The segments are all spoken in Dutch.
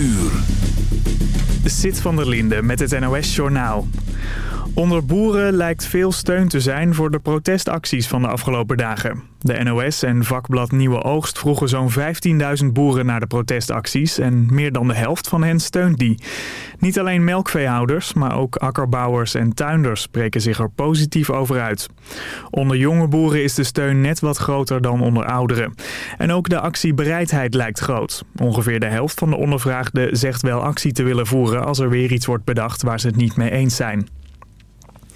uur. Van der Linde met het NOS-journaal. Onder boeren lijkt veel steun te zijn voor de protestacties van de afgelopen dagen. De NOS en vakblad Nieuwe Oogst vroegen zo'n 15.000 boeren naar de protestacties... en meer dan de helft van hen steunt die. Niet alleen melkveehouders, maar ook akkerbouwers en tuinders spreken zich er positief over uit. Onder jonge boeren is de steun net wat groter dan onder ouderen. En ook de actiebereidheid lijkt groot. Ongeveer de helft van de ondervraagden zegt wel actie te willen voeren... als er weer iets wordt bedacht waar ze het niet mee eens zijn.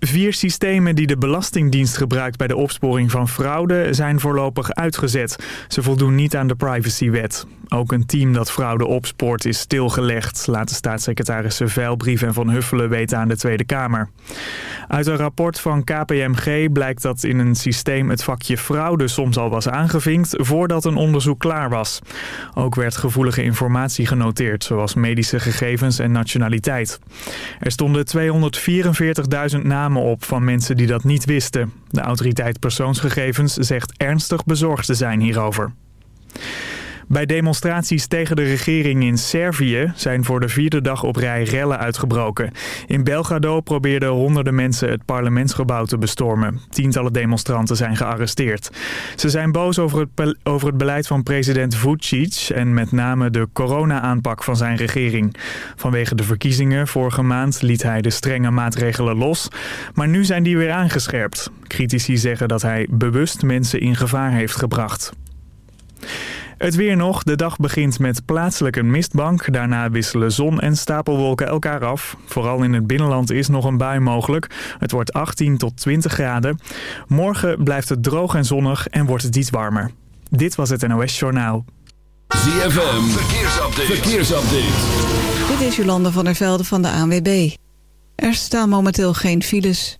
Vier systemen die de Belastingdienst gebruikt bij de opsporing van fraude zijn voorlopig uitgezet. Ze voldoen niet aan de privacywet. Ook een team dat fraude opspoort is stilgelegd, laten staatssecretarissen Veilbrief en Van Huffelen weten aan de Tweede Kamer. Uit een rapport van KPMG blijkt dat in een systeem het vakje fraude soms al was aangevinkt voordat een onderzoek klaar was. Ook werd gevoelige informatie genoteerd, zoals medische gegevens en nationaliteit. Er stonden 244.000 namen op van mensen die dat niet wisten. De autoriteit persoonsgegevens zegt ernstig bezorgd te zijn hierover. Bij demonstraties tegen de regering in Servië zijn voor de vierde dag op rij rellen uitgebroken. In Belgrado probeerden honderden mensen het parlementsgebouw te bestormen. Tientallen demonstranten zijn gearresteerd. Ze zijn boos over het, over het beleid van president Vucic en met name de corona-aanpak van zijn regering. Vanwege de verkiezingen vorige maand liet hij de strenge maatregelen los, maar nu zijn die weer aangescherpt. Critici zeggen dat hij bewust mensen in gevaar heeft gebracht. Het weer nog. De dag begint met plaatselijk een mistbank. Daarna wisselen zon en stapelwolken elkaar af. Vooral in het binnenland is nog een bui mogelijk. Het wordt 18 tot 20 graden. Morgen blijft het droog en zonnig en wordt het iets warmer. Dit was het NOS Journaal. ZFM. Verkeersupdate. Verkeersupdate. Dit is Jolande van der Velde van de ANWB. Er staan momenteel geen files.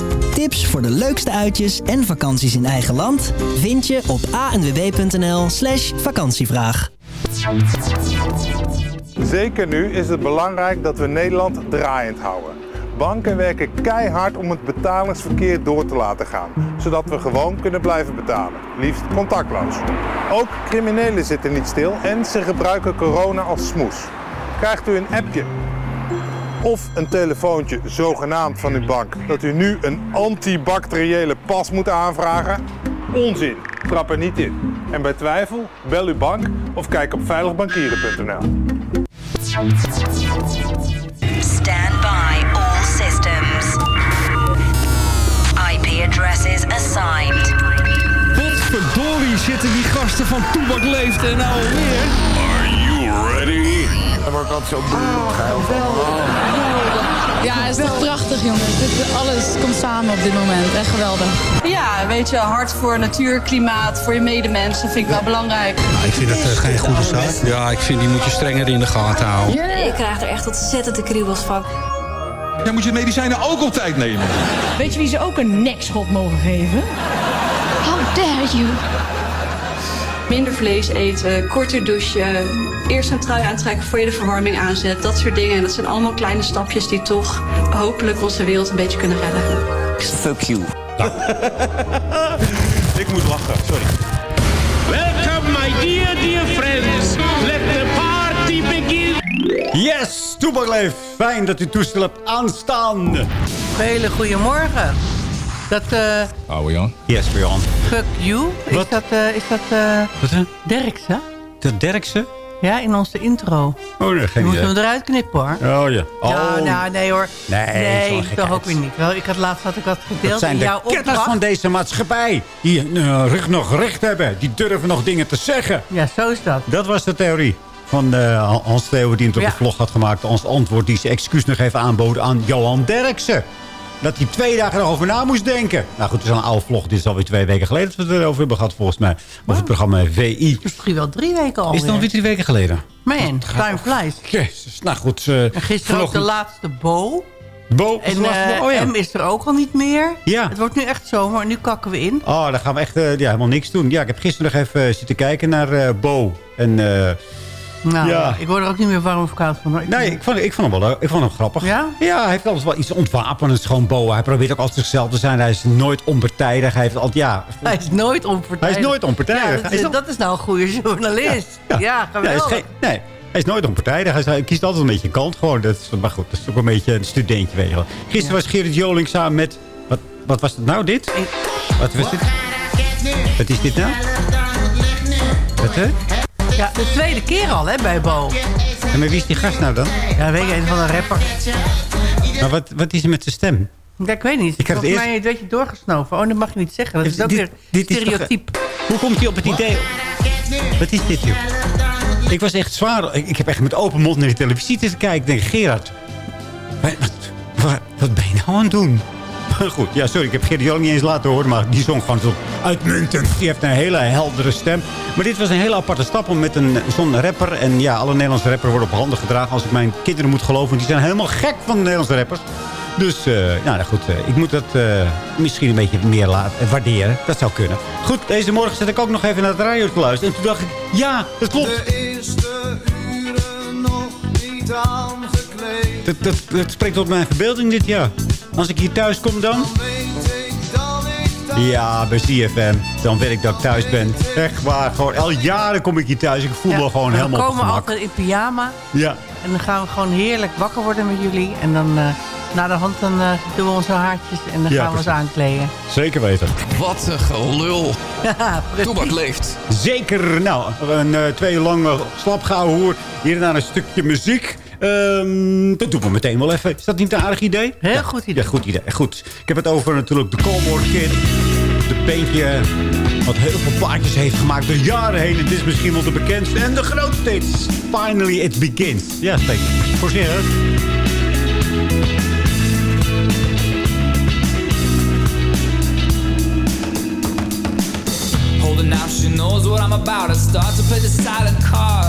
Tips voor de leukste uitjes en vakanties in eigen land vind je op anwb.nl slash vakantievraag. Zeker nu is het belangrijk dat we Nederland draaiend houden. Banken werken keihard om het betalingsverkeer door te laten gaan, zodat we gewoon kunnen blijven betalen, liefst contactloos. Ook criminelen zitten niet stil en ze gebruiken corona als smoes. Krijgt u een appje of een telefoontje zogenaamd van uw bank dat u nu een antibacteriële pas moet aanvragen? Onzin, trap er niet in. En bij twijfel, bel uw bank of kijk op veiligbankieren.nl. Stand by all systems. IP addresses assigned. Potverdorie zitten die gasten van Toebak Leeft en nou alweer. Are you ready? Daar word ik altijd zo geil van. Ja, het is toch prachtig jongens. Dit, alles komt samen op dit moment. Echt geweldig. Ja, weet je, hard voor natuur, klimaat, voor je medemensen vind ik wel belangrijk. ik vind dat uh, geen goede zaak. Ja, ik vind die moet je strenger in de gaten houden. Ik krijg er echt ontzettend de kriebels van. Ja, moet je medicijnen ook op tijd nemen. Weet je wie ze ook een nekschot mogen geven? How dare you? Minder vlees eten, korter douchen, eerst een trui aantrekken voor je de verwarming aanzet. Dat soort dingen. En dat zijn allemaal kleine stapjes die toch hopelijk onze wereld een beetje kunnen redden. Fuck you. Ik moet lachen, sorry. Welcome my dear, dear friends. Let the party begin. Yes, Toebakleef. Fijn dat u toestel hebt aanstaan. Hele goede morgen. Dat, eh... Are we on? Yes, we're on. Fuck you. Is Wat? dat, eh, is dat eh Wat hè? Derksen? De Derksen? Ja, in onze intro. Oh, nee, Je geen moet idee. hem eruit knippen hoor. Oh ja. Oh, Ja, nou, nee hoor. Nee, nee toch ook weer niet. Wel, ik had laatst had ik dat gedeeld dat zijn in de jouw ketters opdracht. van deze maatschappij. Die hun rug nog recht hebben. Die durven nog dingen te zeggen. Ja, zo is dat. Dat was de theorie van eh, Hans Theo die hem tot Ja. de vlog had gemaakt. Ons antwoord die zijn excuus nog even aanboden aan Johan Derksen. Dat hij twee dagen erover na moest denken. Nou goed, het is al een oude vlog. Dit is alweer twee weken geleden dat we het erover hebben gehad, volgens mij. Over het programma VI. Misschien wel drie weken al. Is het alweer drie weken geleden? Man, time flies. Jezus, nou goed. eh, En gisteren ook de laatste Bo. Bo, En Bo, oh ja. M is er ook al niet meer. Ja. Het wordt nu echt zomer. Nu kakken we in. Oh, dan gaan we echt eh, ja, helemaal niks doen. Ja, ik heb gisteren nog even zitten kijken naar Bo. En Nou, Ja. ik word er ook niet meer warm of koud van. hoor. nee, ik vond, ik vond hem wel ik vond hem grappig. Ja? Ja, hij heeft altijd wel iets ontwapenends. Gewoon Bo. Hij probeert ook altijd zichzelf te zijn. Hij is nooit onpartijdig. Hij heeft altijd, ja... Hij is nooit onpartijdig. Hij is nooit onpartijdig. Ja, dat, is, dat nou een goede journalist. Ja, Ja, hij is geen, nee, hij is nooit onpartijdig. Hij, is- hij kiest altijd een beetje kant. Gewoon, dat is, maar goed, dat is ook een beetje een studentje. Weet je wel. Gisteren was Gerrit Joling samen met... Wat, wat was het nou, dit? Wat was dit? Wat is dit nou? Wat, hè? Ja, de tweede keer al hè, bij Bo. En maar wie is die gast nou dan? Ja, weet je, een van een rapper. Maar wat, wat is er met zijn stem? Ja, ik weet niet. Ik had het Volgens eerst- mij een beetje doorgesnoven. Oh, dat mag je niet zeggen. Dat is ook Dit- weer dit is toch- stereotyp. Hoe komt hij op het idee? Wat is dit, joh? Ik was echt zwaar... Ik, ik heb echt met open mond naar die televisie te kijken. Ik denk, Gerard, wat, wat, wat ben je nou aan het doen? Goed, ja, sorry, ik heb Gerard Joling niet eens laten horen... maar die zong gewoon zo uitmuntend. Die heeft een hele heldere stem. Maar dit was een hele aparte stap om met een zo'n rapper... en ja, alle Nederlandse rappers worden op handen gedragen... als ik mijn kinderen moet geloven. Die zijn helemaal gek van de Nederlandse rappers. Dus, eh, nou goed, eh, ik moet dat eh, misschien een beetje meer laten waarderen. Dat zou kunnen. Goed, deze morgen zet ik ook nog even naar het radio te luisteren. En toen dacht ik, ja, dat klopt. De uren nog niet aangekleed. Dat, dat, dat spreekt tot mijn verbeelding dit jaar. Als ik hier thuis kom dan... Ja, bij CFM. Dan weet ik dat ik thuis ben. Echt waar. Gewoon, al jaren kom ik hier thuis. Ik voel me gewoon we helemaal op komen altijd in pyjama. Ja. En dan gaan we gewoon heerlijk wakker worden met jullie. En dan eh, na de hand dan, eh, doen we onze haartjes en dan Ja, gaan we ze aankleden. Zeker weten. Wat een gelul. Ja. Toebak leeft. Zeker. Nou, een uh, twee uur lang uh, slapgauw hoer. Hierna een stukje muziek. Um, dat doen we meteen wel even. Is dat niet een aardig idee? Heel ja, goed idee. Ja, goed idee. Goed. Ik heb het over natuurlijk de Coldboard Kid. De peentje wat heel veel plaatjes heeft gemaakt door jaren heen. Het is misschien wel de bekendste en de grootste. It's finally it begins. Ja, steek. Het. Holding now, she knows what I'm about. I start to play the silent card.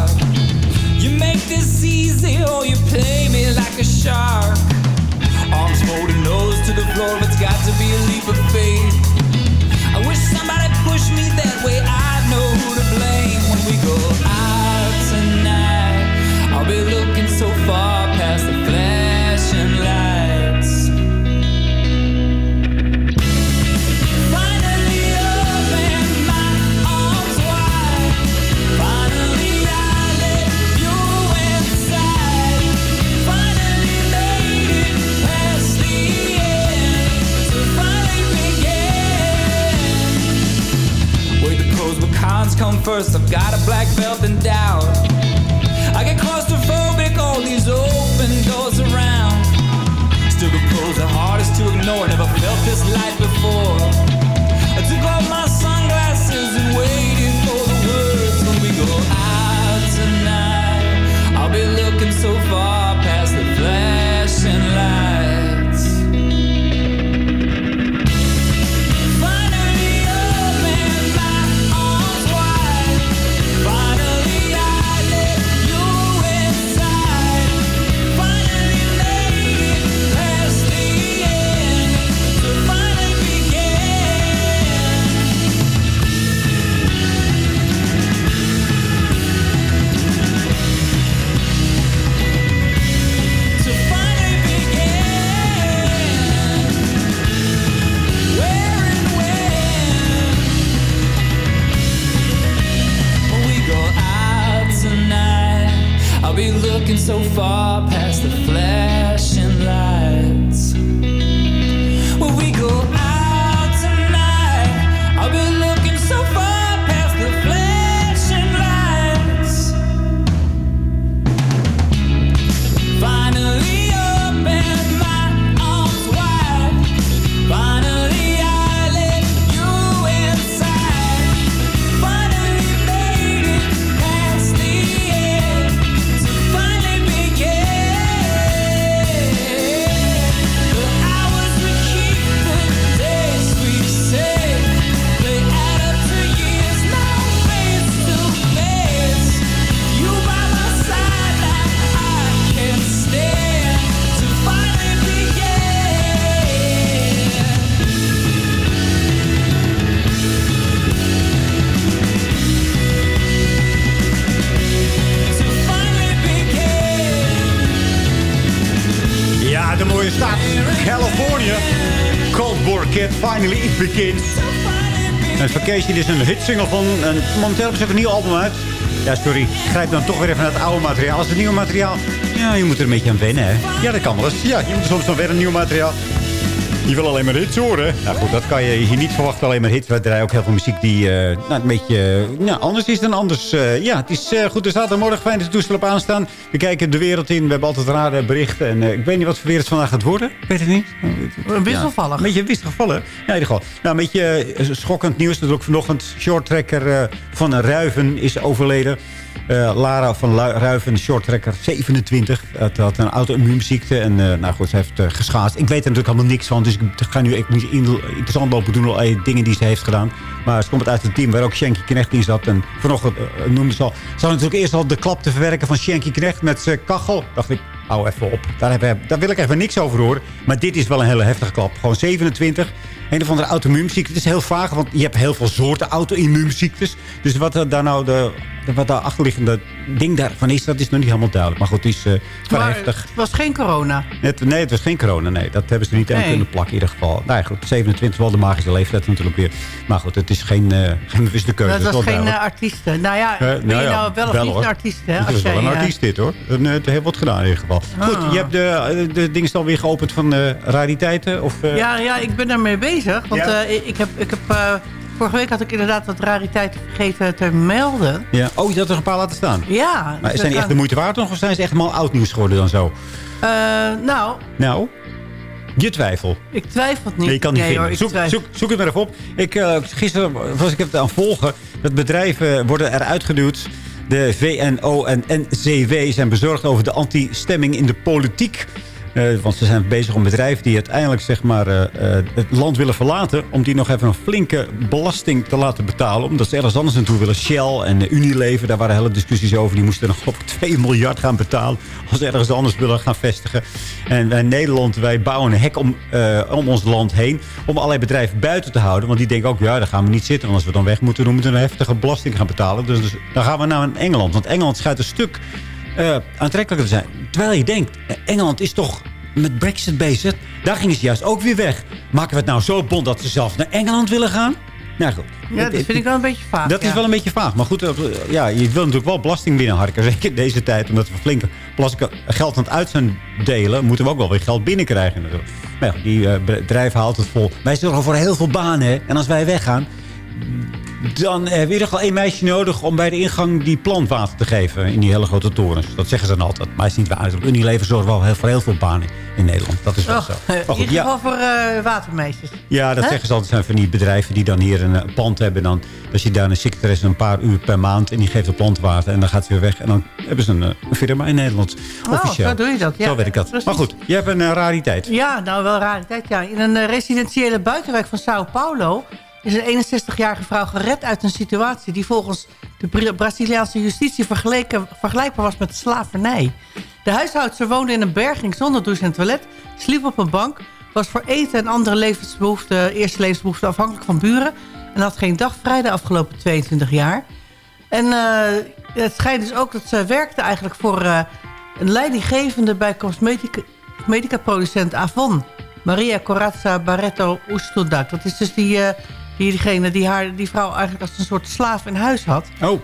Vacation is een hitsingle van... En momenteel hebben een nieuw album uit. Ja, sorry. Grijp dan toch weer even naar het oude materiaal. Als het nieuwe materiaal... Ja, je moet er een beetje aan wennen, hè. Ja, dat kan wel eens. Ja, je moet soms dan weer een nieuw materiaal. Je wil alleen maar hits horen. Nou goed, dat kan je hier niet verwachten. Alleen maar hits. We draaien ook heel veel muziek die eh, nou, een beetje eh, nou, anders is dan anders. Eh, ja, het is uh, goed. Er staat er morgen fijn dat de toestel op aanstaan. We kijken de wereld in. We hebben altijd rare berichten. En ik weet niet wat voor weer het vandaag gaat worden. Ik weet het niet. Wisselvallig. Ja, een beetje wisselvallig. Ja, in ieder geval. Nou, een beetje schokkend nieuws. Dat ook vanochtend. Shorttrekker van Ruiven is overleden. Uh, Lara van Ruiven, shorttrekker, 27. Het had een auto-immuunziekte. En uh, nou goed, ze heeft uh. Ik weet er natuurlijk helemaal niks van. Dus ik ga nu ik niet interessant lopen doen. Al dingen die ze heeft gedaan. Maar ze komt uit het team waar ook Shanky Knecht in zat. En vanochtend noemde ze al... Ze had natuurlijk eerst al de klap te verwerken van Shanky Knecht met zijn kachel. Dacht ik, hou even op. Daar, heb, daar wil ik even niks over horen. Maar dit is wel een hele heftige klap. Gewoon 27 een of andere auto-immuunziekte. Het is heel vaag, want je hebt heel veel soorten auto-immuunziektes. Dus wat daar nou de, wat daar achterliggende ding daarvan is, dat is nog niet helemaal duidelijk. Maar goed, het is uh, maar heftig. Het was geen corona? Het, nee, het was geen corona. Nee, dat hebben ze er niet aan kunnen plakken in ieder geval. Nou ja, goed, 27 wel de magische leeftijd natuurlijk weer. Maar goed, het is geen, uh, geen bewuste keuze. Dat, dat was is geen uh, artiest. Nou ja, ben nou je nou wel of wel, niet hoor. een artiest? Hè, het is wel een artiest dit hoor. Het heeft wat gedaan in ieder geval. Ah. Goed, je hebt de, de dingen alweer geopend van rariteiten? Of, ja, ja, ik ben daarmee bezig. Want ja. ik heb... Ik heb Vorige week had ik inderdaad wat rariteiten vergeten te melden. Ja. Oh, je had er een paar laten staan? Ja. Maar zijn die echt de moeite waard nog? Of zijn ze echt helemaal oud nieuws geworden dan zo? Uh, nou... Nou? Je twijfel. Ik twijfel het niet. Nee, je kan niet nee, vinden. Hoor, zoek, zoek, zoek het maar even op. Ik, uh, gisteren was ik het aan volgen. Dat bedrijven worden eruit geduwd. De VNO en NCW zijn bezorgd over de anti-stemming in de politiek. Uh, want ze zijn bezig om bedrijven die uiteindelijk zeg maar, uh, uh, het land willen verlaten... om die nog even een flinke belasting te laten betalen. Omdat ze ergens anders naartoe willen. Shell en Unilever, daar waren hele discussies over. Die moesten nog ik 2 miljard gaan betalen... als ze ergens anders willen gaan vestigen. En wij Nederland, wij bouwen een hek om, om ons land heen... om allerlei bedrijven buiten te houden. Want die denken ook, ja, daar gaan we niet zitten. Want als we dan weg moeten, dan moeten we een heftige belasting gaan betalen. Dus, dus dan gaan we naar Engeland. Want Engeland schijnt een stuk... Uh, aantrekkelijker zijn. Terwijl je denkt, Engeland is toch met Brexit bezig. Daar gingen ze juist ook weer weg. Maken we het nou zo bond dat ze zelf naar Engeland willen gaan? Nou goed. Ja, dat vind ik wel een beetje vaag. Dat ja. is wel een beetje vaag. Maar goed, ja, je wil natuurlijk wel belasting binnenharken. Zeker in deze tijd. Omdat we flink geld aan het uit zijn delen... moeten we ook wel weer geld binnenkrijgen. Maar ja, die uh, bedrijven haalt het vol. Wij zorgen voor heel veel banen. Hè? En als wij weggaan dan heb je nog wel één meisje nodig om bij de ingang die plant water te geven in die hele grote torens. Dat zeggen ze dan altijd. Maar het is niet waar. Unilever zorgt wel heel, voor heel veel banen in Nederland. Dat is wel oh, zo. Maar goed, in ieder geval ja. voor uh, watermeisjes. Ja, dat zeggen ze altijd. zijn van die bedrijven die dan hier een uh, pand hebben. Dan, als je daar een secretaresse een paar uur per maand en die geeft de plant water. En dan gaat ze weer weg. En dan hebben ze een, uh, firma in Nederland. Oh, officieel. zo doe je dat. Ja, zo weet ik dat. precies. Maar goed, je hebt een rariteit. Ja, nou wel rariteit. Ja. In een residentiële buitenwijk van Sao Paulo is een 61-jarige vrouw gered uit een situatie... die volgens de Bra Braziliaanse justitie vergelijkbaar was met slavernij. De huishoudster woonde in een berging zonder douche en toilet... sliep op een bank, was voor eten en andere levensbehoeften... eerste levensbehoeften afhankelijk van buren... en had geen dag vrij de afgelopen 22 jaar. En uh, het schijnt dus ook dat ze werkte eigenlijk voor... Uh, een leidinggevende bij cosmetica producent Avon... Maria Corazza Barreto Ustodak. Dat is dus die... Die, diegene die, haar, die vrouw eigenlijk als een soort slaaf in huis had. Oh.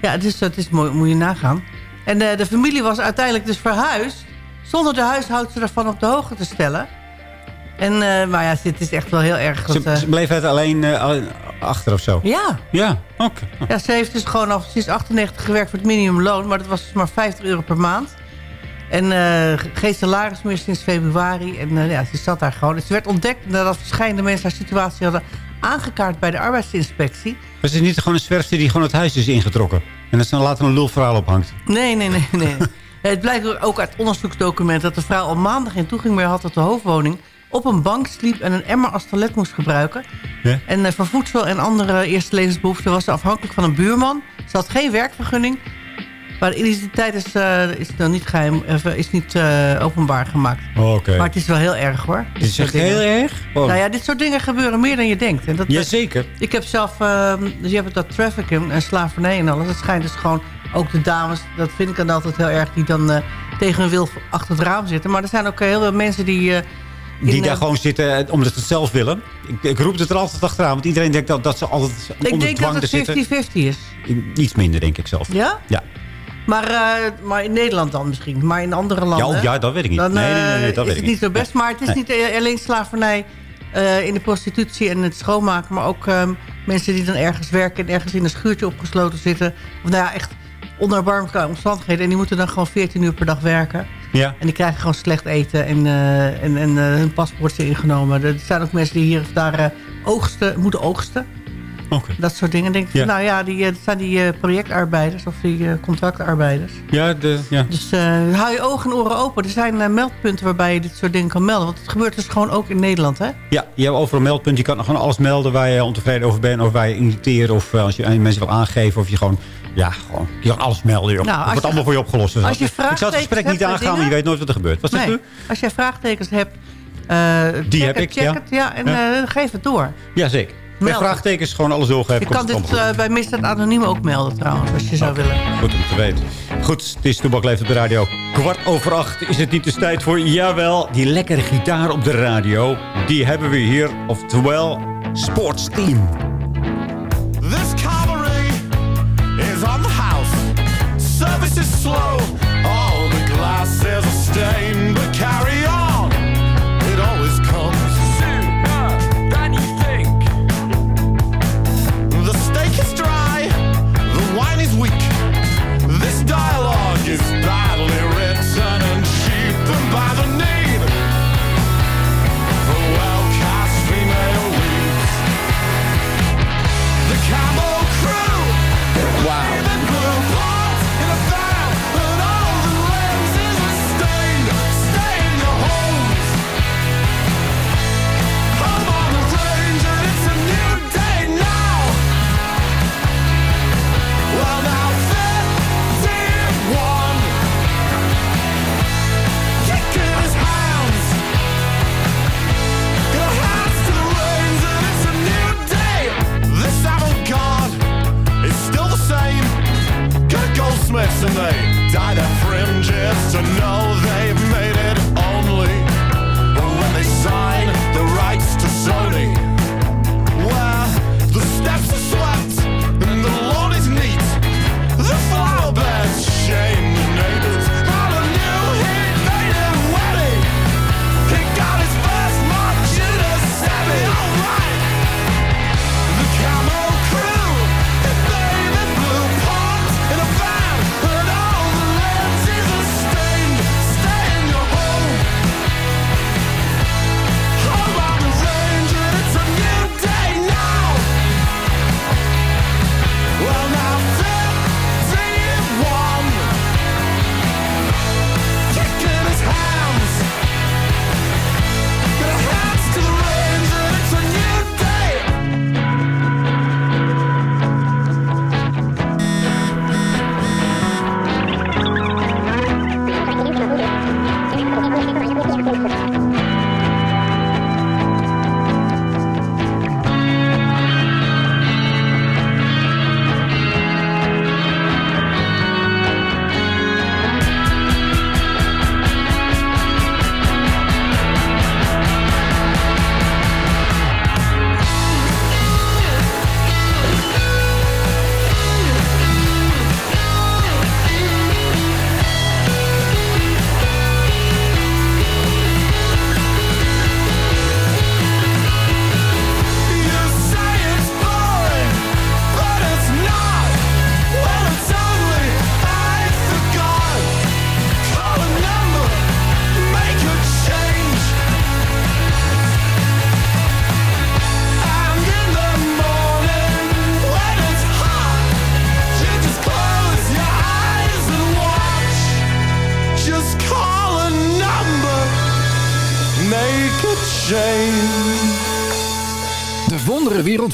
Ja, dus dat is mooi, moet je nagaan. En de, de familie was uiteindelijk dus verhuisd... zonder de huishoudster ervan op de hoogte te stellen. En, uh, maar ja, dit is echt wel heel erg... Ze, dat, uh, ze bleef het alleen achter of zo? Ja. Ja, oké. Okay. Ja, ze heeft dus gewoon al sinds 98 gewerkt voor het minimumloon... maar dat was dus maar 50 euro per maand. En uh, geen salaris meer sinds februari. En uh, ja, ze zat daar gewoon. Dus ze werd ontdekt nadat verschillende mensen haar situatie hadden aangekaart bij de arbeidsinspectie. Was het niet gewoon een zwerfster die gewoon het huis is ingetrokken? En dat ze dan later een lulverhaal ophangt? Nee, nee, nee. nee. het blijkt ook uit onderzoeksdocument dat de vrouw al maandag geen toegang meer had tot de hoofdwoning. Op een bank sliep en een emmer als toilet moest gebruiken. Ja? En uh, voor voedsel en andere eerste levensbehoeften was ze afhankelijk van een buurman. Ze had geen werkvergunning. Maar de identiteit is, uh, is nog niet, geheim, uh, is niet uh, openbaar gemaakt. Oh, okay. Maar het is wel heel erg hoor. Het is echt heel erg? Oh. Nou ja, dit soort dingen gebeuren meer dan je denkt. En dat, Jazeker. Ik heb zelf, dus je hebt dat trafficking en slavernij en alles. Het schijnt dus gewoon, ook de dames, dat vind ik dan altijd heel erg, die dan tegen hun wil achter het raam zitten. Maar er zijn ook heel veel mensen die... eh, Die in, daar eh, gewoon zitten eh, omdat ze het zelf willen. Ik, ik roep het er altijd achteraan. Want iedereen denkt dat, dat ze altijd Ik onder denk dwang dat er het 50-50 zitten. is. Iets minder, denk ik zelf. Ja? Ja. Maar, eh, maar in Nederland dan misschien. Maar in andere landen... Ja, oh, ja, dat weet ik niet. Dan Nee, nee, nee, eh, nee, dat is weet ik het niet niet. zo best. Maar het is niet eh, alleen slavernij in de prostitutie en het schoonmaken. Maar ook ehm, mensen die dan ergens werken en ergens in een schuurtje opgesloten zitten. Of nou ja, echt onder erbarmelijke omstandigheden. En die moeten dan gewoon 14 uur per dag werken. Ja. En die krijgen gewoon slecht eten en, en, en hun paspoort is ingenomen. Er zijn ook mensen die hier of daar oogsten, moeten oogsten. Dat soort dingen. denk ik, Ja. nou ja, die, eh, dat zijn die eh, projectarbeiders of die eh, contractarbeiders. Ja, de, ja. Dus eh, hou je ogen en oren open. Er zijn eh, meldpunten waarbij je dit soort dingen kan melden. Want het gebeurt dus gewoon ook in Nederland, hè? Ja, je hebt overal een meldpunt. Je kan gewoon alles melden waar je ontevreden over bent. Of waar je irriteert. Of eh, als je mensen wil aangeven. Of je gewoon... Ja, gewoon, je kan alles melden. Joh. Nou, het wordt je- allemaal voor je opgelost. Dus als je ik zou het gesprek niet aangaan, maar je weet nooit wat er gebeurt. Wat zegt Nee. u? Als jij vraagtekens hebt, eh Die check heb ik, check ja. het, ja, en Ja. eh, geef het door. Jazeker. Bij vraagtekens gewoon alles doorgeven. Je kan dit eh, bij Misdaad Anoniem ook melden trouwens, als je zou willen. goed. Om te weten. Goed, het is Toebak Leeft op de radio. Kwart over acht is het niet dus tijd voor... Jawel, die lekkere gitaar op de radio. Die hebben we hier. Oftewel, Sportsteam. This cavalry is on the house. Service is slow. All the glasses are stained,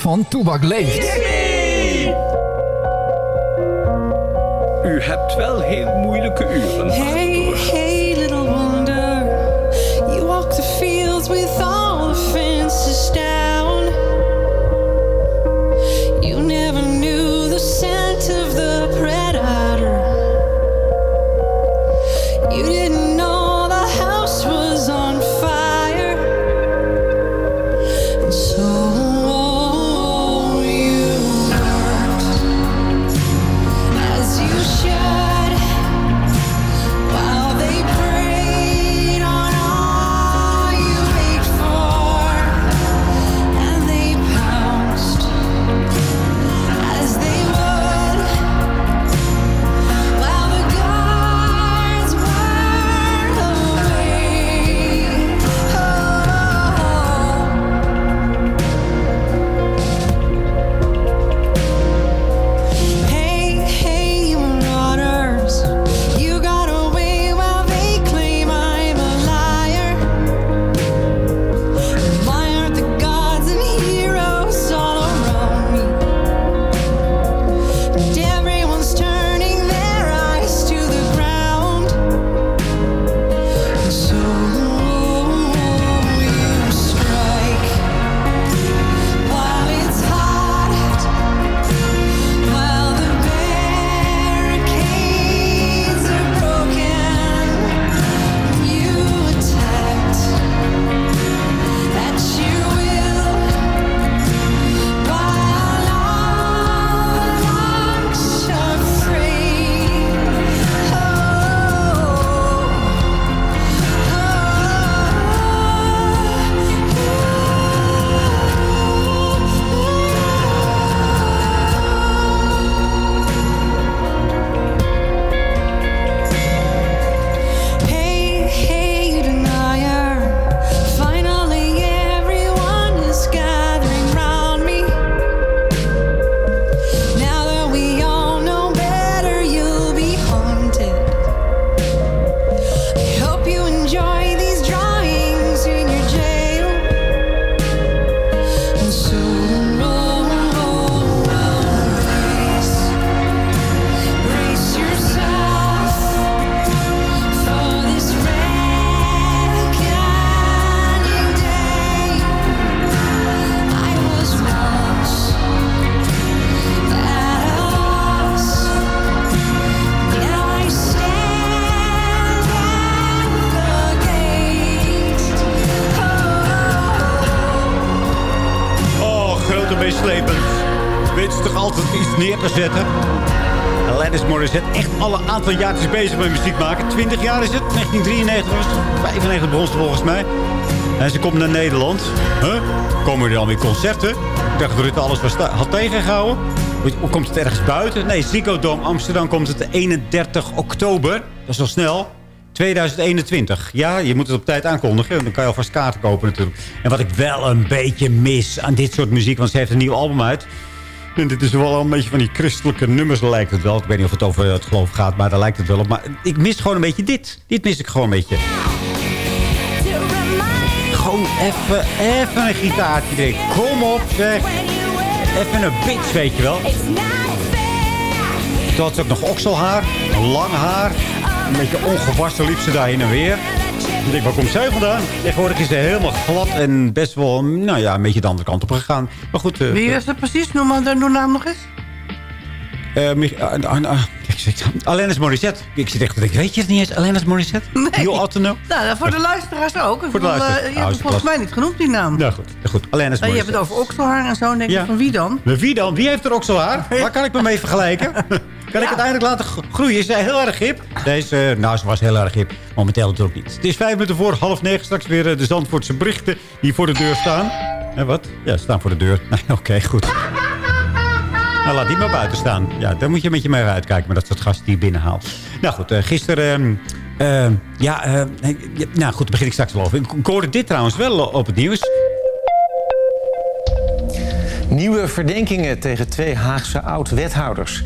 van Toebak leeft. Te zetten. Alanis Morissette, echt alle aantal jaartjes bezig met muziek maken. 20 jaar is het, 1993 was het. 95 begon volgens mij. En ze komt naar Nederland. Huh? Komen er dan weer concerten? Ik dacht dat Rutte alles was had tegengehouden. Komt het ergens buiten? Nee, Ziggo Dome Amsterdam komt het 31 oktober. Dat is al snel. 2021. Ja, je moet het op tijd aankondigen. Dan kan je alvast kaarten kopen natuurlijk. En wat ik wel een beetje mis aan dit soort muziek... want ze heeft een nieuw album uit... En dit is wel een beetje van die christelijke nummers lijkt het wel. Ik weet niet of het over het geloof gaat, maar daar lijkt het wel op. Maar ik mis gewoon een beetje dit. Dit mis ik gewoon een beetje. Gewoon even, even een gitaartje erin. Kom op, zeg. Even een bitch, weet je wel. Toen had ze ook nog okselhaar, lang haar. Een beetje ongewassen liep ze daar heen en weer. Ik denk, waar komt zij vandaan? Tegenwoordig is ze helemaal glad en best wel, nou ja, een beetje de andere kant op gegaan. Maar goed. eh, Wie is het precies? Noem maar de naam nog eens. zeg- Alanis Morissette. Ik zit echt te denken, weet je het niet eens? Alanis Morissette? Nee. You ought to know. Nou, voor de luisteraars ook. Ik Voor de bedoel, luisteraars. je hebt het volgens mij niet genoemd, die naam. Nou goed, goed. Alanis En je hebt Morissette. het over okselhaar en zo. En denk Ja. je van wie dan? Wie dan? Wie heeft er ook zo haar? Waar kan ik me mee vergelijken? Kan ik uiteindelijk laten gro- groeien? Is zij heel erg hip? Deze, eh, nou, ze was heel erg hip. Momenteel natuurlijk niet. Het is vijf minuten voor half negen. Straks weer eh, de Zandvoortse berichten die voor de deur staan. En wat? Ja, staan voor de deur. Nou, Oké, goed. Nou, laat die maar buiten staan. Ja, daar moet je een beetje mee uitkijken. Maar dat soort gasten die je binnenhaalt. Nou goed, eh, gisteren... ehm, ehm, ja, eh, ja, nou goed, daar begin ik straks wel over. Ik, ik hoorde dit trouwens wel op het nieuws. Nieuwe verdenkingen tegen twee Haagse oud-wethouders.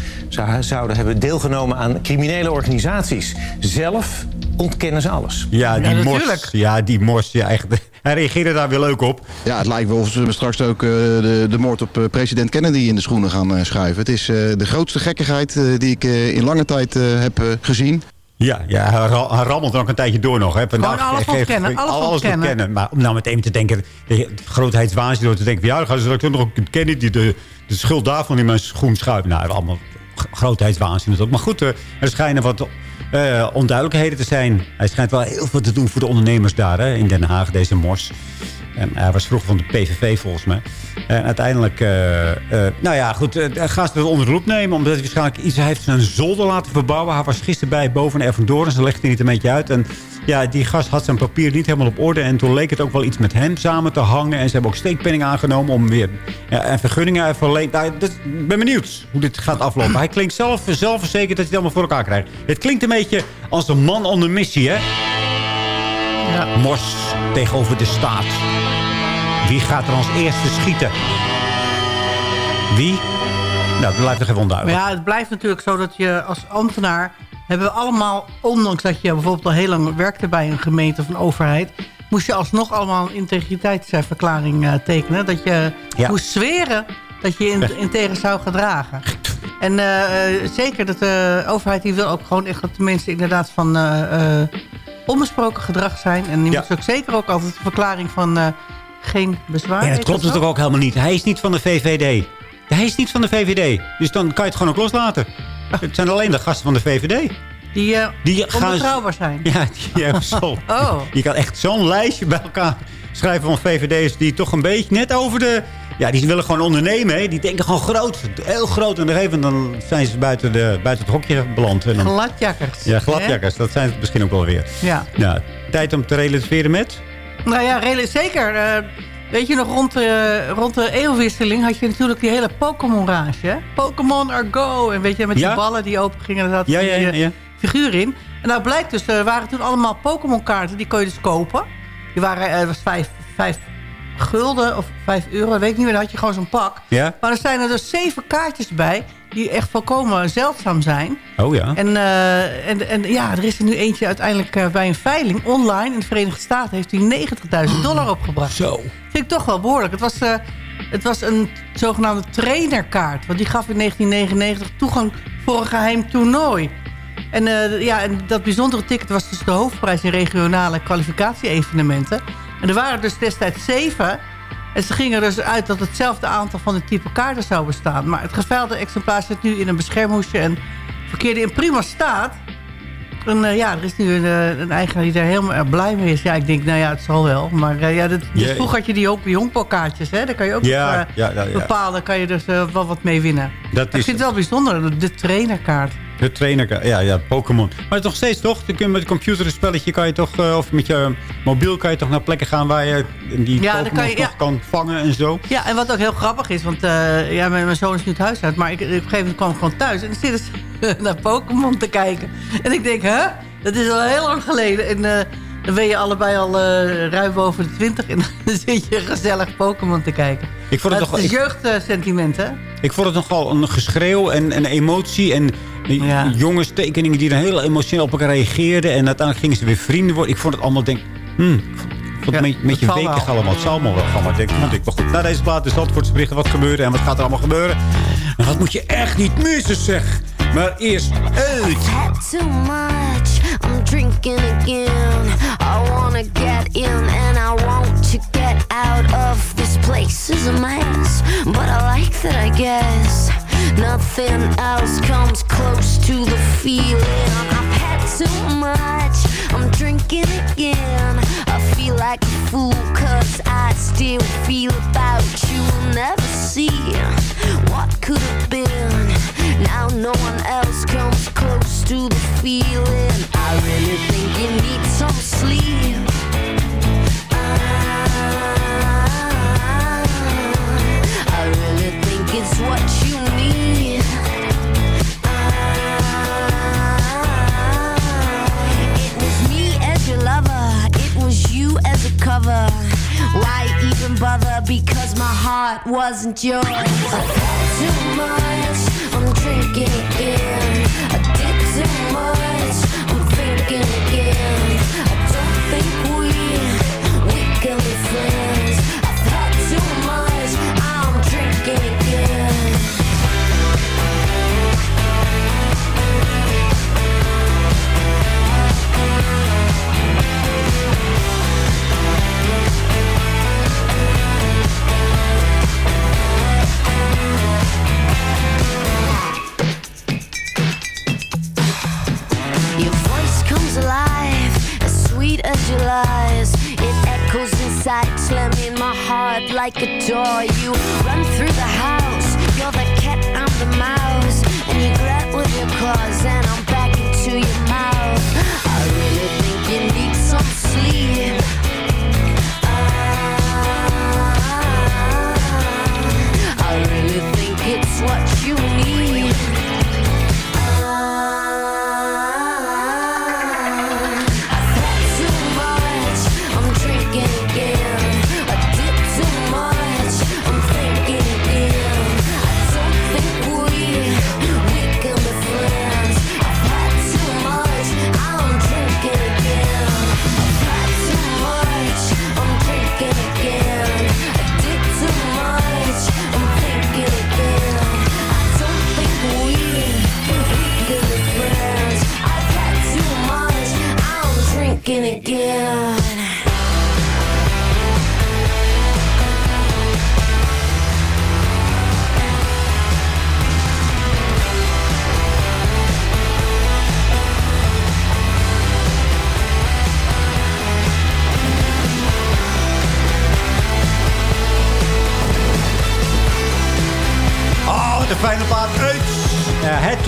Zouden hebben deelgenomen aan criminele organisaties. Zelf ontkennen ze alles. Ja, die mors. Ja, die mors. Ja, echt, hij reageerde daar weer leuk op. Ja, het lijkt wel of ze straks ook eh, de, de moord op eh, president Kennedy in de schoenen gaan eh, schuiven. Het is eh, de grootste gekkigheid die ik eh, in lange tijd eh, heb gezien. Ja, ja hij, ra- hij rammelt er ook een tijdje door nog. Hè. Vandaag alles geeft- ontkennen, alles ontkennen. Maar om nou meteen te denken, de grootheidswaanzin door te denken... ja, dan gaan ze straks ook nog kennen die de, de schuld daarvan in mijn schoen schuiven. Nou, allemaal grootheidswaanzin natuurlijk. Maar goed, eh, er schijnen wat eh, onduidelijkheden te zijn. Hij schijnt wel heel veel te doen voor de ondernemers daar hè, in Den Haag, deze mors. En hij was vroeger van de PVV volgens mij. En uiteindelijk, eh, eh, nou ja, goed, uh, gaan ze het onder de loep nemen. Omdat hij waarschijnlijk iets, heeft zijn zolder laten verbouwen. Hij was gisteren bij boven er vandoor en ze legde hij niet een beetje uit. En ja, die gast had zijn papier niet helemaal op orde. En toen leek het ook wel iets met hem samen te hangen. En ze hebben ook steekpenning aangenomen om weer en vergunningen verleend. Nou, ik ben benieuwd hoe dit gaat aflopen. Hij klinkt zelf zelfverzekerd dat hij het allemaal voor elkaar krijgt. Het klinkt een beetje als een man onder missie, hè? Mors tegenover de staat. Wie gaat er als eerste schieten? Wie? Nou, dat blijft nog even Maar onduidelijk. ja, het blijft natuurlijk zo dat je als ambtenaar... hebben we allemaal, ondanks dat je bijvoorbeeld al heel lang werkte bij een gemeente of een overheid... moest je alsnog allemaal een integriteitsverklaring eh, tekenen. Dat je Ja. moest zweren dat je je in, integer zou gedragen. En eh, eh, zeker dat de overheid die wil ook gewoon echt dat de mensen inderdaad van onbesproken gedrag zijn. En die Ja. moet ook zeker ook altijd een verklaring van eh, geen bezwaar. Het klopt dat zo? natuurlijk ook helemaal niet. Hij is niet van de VVD. Hij is niet van de VVD. Dus dan kan je het gewoon ook loslaten. Het zijn alleen de gasten van de VVD. Die, eh Die onbetrouwbaar zijn. Ja, die hebben zo. Oh. Je kan echt zo'n lijstje bij elkaar schrijven van VVD'ers... die toch een beetje net over de... Ja, die willen gewoon ondernemen. Hè. Die denken gewoon groot. Heel groot. En gegeven moment dan zijn ze buiten, de, buiten het hokje beland. En dan, Gladjakkers. ja, gladjakkers. Dat zijn het misschien ook wel weer. Ja. Nou, tijd om te relativeren met... Nou ja, zeker. Eh, weet je nog, rond de, rond de eeuwwisseling had je natuurlijk die hele Pokémon-rage. Pokémon are go. En weet je, met die Ja. ballen die open gingen. Ja, ja, ja, eh, ja. figuur in. En nou blijkt dus, er waren toen allemaal Pokémon-kaarten. Die kon je dus kopen. Die waren, eh, was vijf, vijf gulden of vijf euro. Weet ik niet meer. Dan had je gewoon zo'n pak. Ja? Maar er zijn er dus zeven kaartjes bij. Die echt volkomen zeldzaam zijn. Oh ja. En, eh, en, en ja, er is er nu eentje uiteindelijk eh, bij een veiling online in de Verenigde Staten. Heeft hij 90.000 dollar opgebracht. Zo. Vind ik toch wel behoorlijk. Het was, eh, het was een zogenaamde trainerkaart. Want die gaf in 1999 toegang voor een geheim toernooi. En, ja, en dat bijzondere ticket was dus de hoofdprijs in regionale kwalificatie-evenementen. En er waren dus destijds zeven. En ze gingen dus uit dat hetzelfde aantal van de type kaarten zou bestaan. Maar het geveiligde exemplaar zit nu in een beschermhoesje en verkeerde in prima staat. En eh, ja, er is nu een, eh, een eigenaar die daar helemaal erg blij mee is. Ja, ik denk, nou ja, het zal wel. Maar eh, ja, dat, dus Ja. vroeger had je die ook jongpokkaartjes, hè. Daar kan je ook Ja, eh, ja, ja. bepalen, kan je dus eh, wel wat mee winnen. Dat ik is vind het wel bijzonder, de trainerkaart. de trainer, ja, ja, Pokémon. Maar nog steeds toch, met een computerspelletje kan je toch, eh, of met je mobiel kan je toch naar plekken gaan waar je die Ja, Pokémon kan je- nog ja. kan vangen en zo. Ja, en wat ook heel grappig is, want eh, ja, mijn, mijn zoon is nu het huis uit. Maar ik, op een gegeven moment kwam ik gewoon thuis en dan zitten ze naar Pokémon te kijken. En ik denk, hè? Dat is al heel lang geleden. En eh, dan ben je allebei al eh, ruim boven de 20 en dan zit je gezellig Pokémon te kijken. Ik vond het dat nog- is jeugdsentiment, hè? Ik vond het nogal een geschreeuw en een emotie. En die jongenstekeningen die dan heel emotioneel op elkaar reageerden. En uiteindelijk gingen ze weer vrienden worden. Ik vond het allemaal, denk hmm, vond- het een beetje zal weekig wel. allemaal. Het zal allemaal wel gaan. Maar denk, vond ik wel goed. Na deze plaat is Zandvoortse berichten wat gebeurde en wat gaat er allemaal gebeuren. En dat moet je echt niet missen, zeg. Maar eerst uit. had too much. I'm drinking again. I wanna get in and I want to get out of this place is a mess. But I like that, I guess. Nothing else comes close to the feeling. I've had too much. I'm drinking again. I feel like a fool cause I still feel about you'll Never see what could have been. Now no one else comes close to the feeling. I really think you need some sleep. I really think it's what you need. As a cover. Why even bother? Because my heart wasn't yours. I've had too much. I'm drinking again. I did too much. I'm thinking again. Heart like a door. You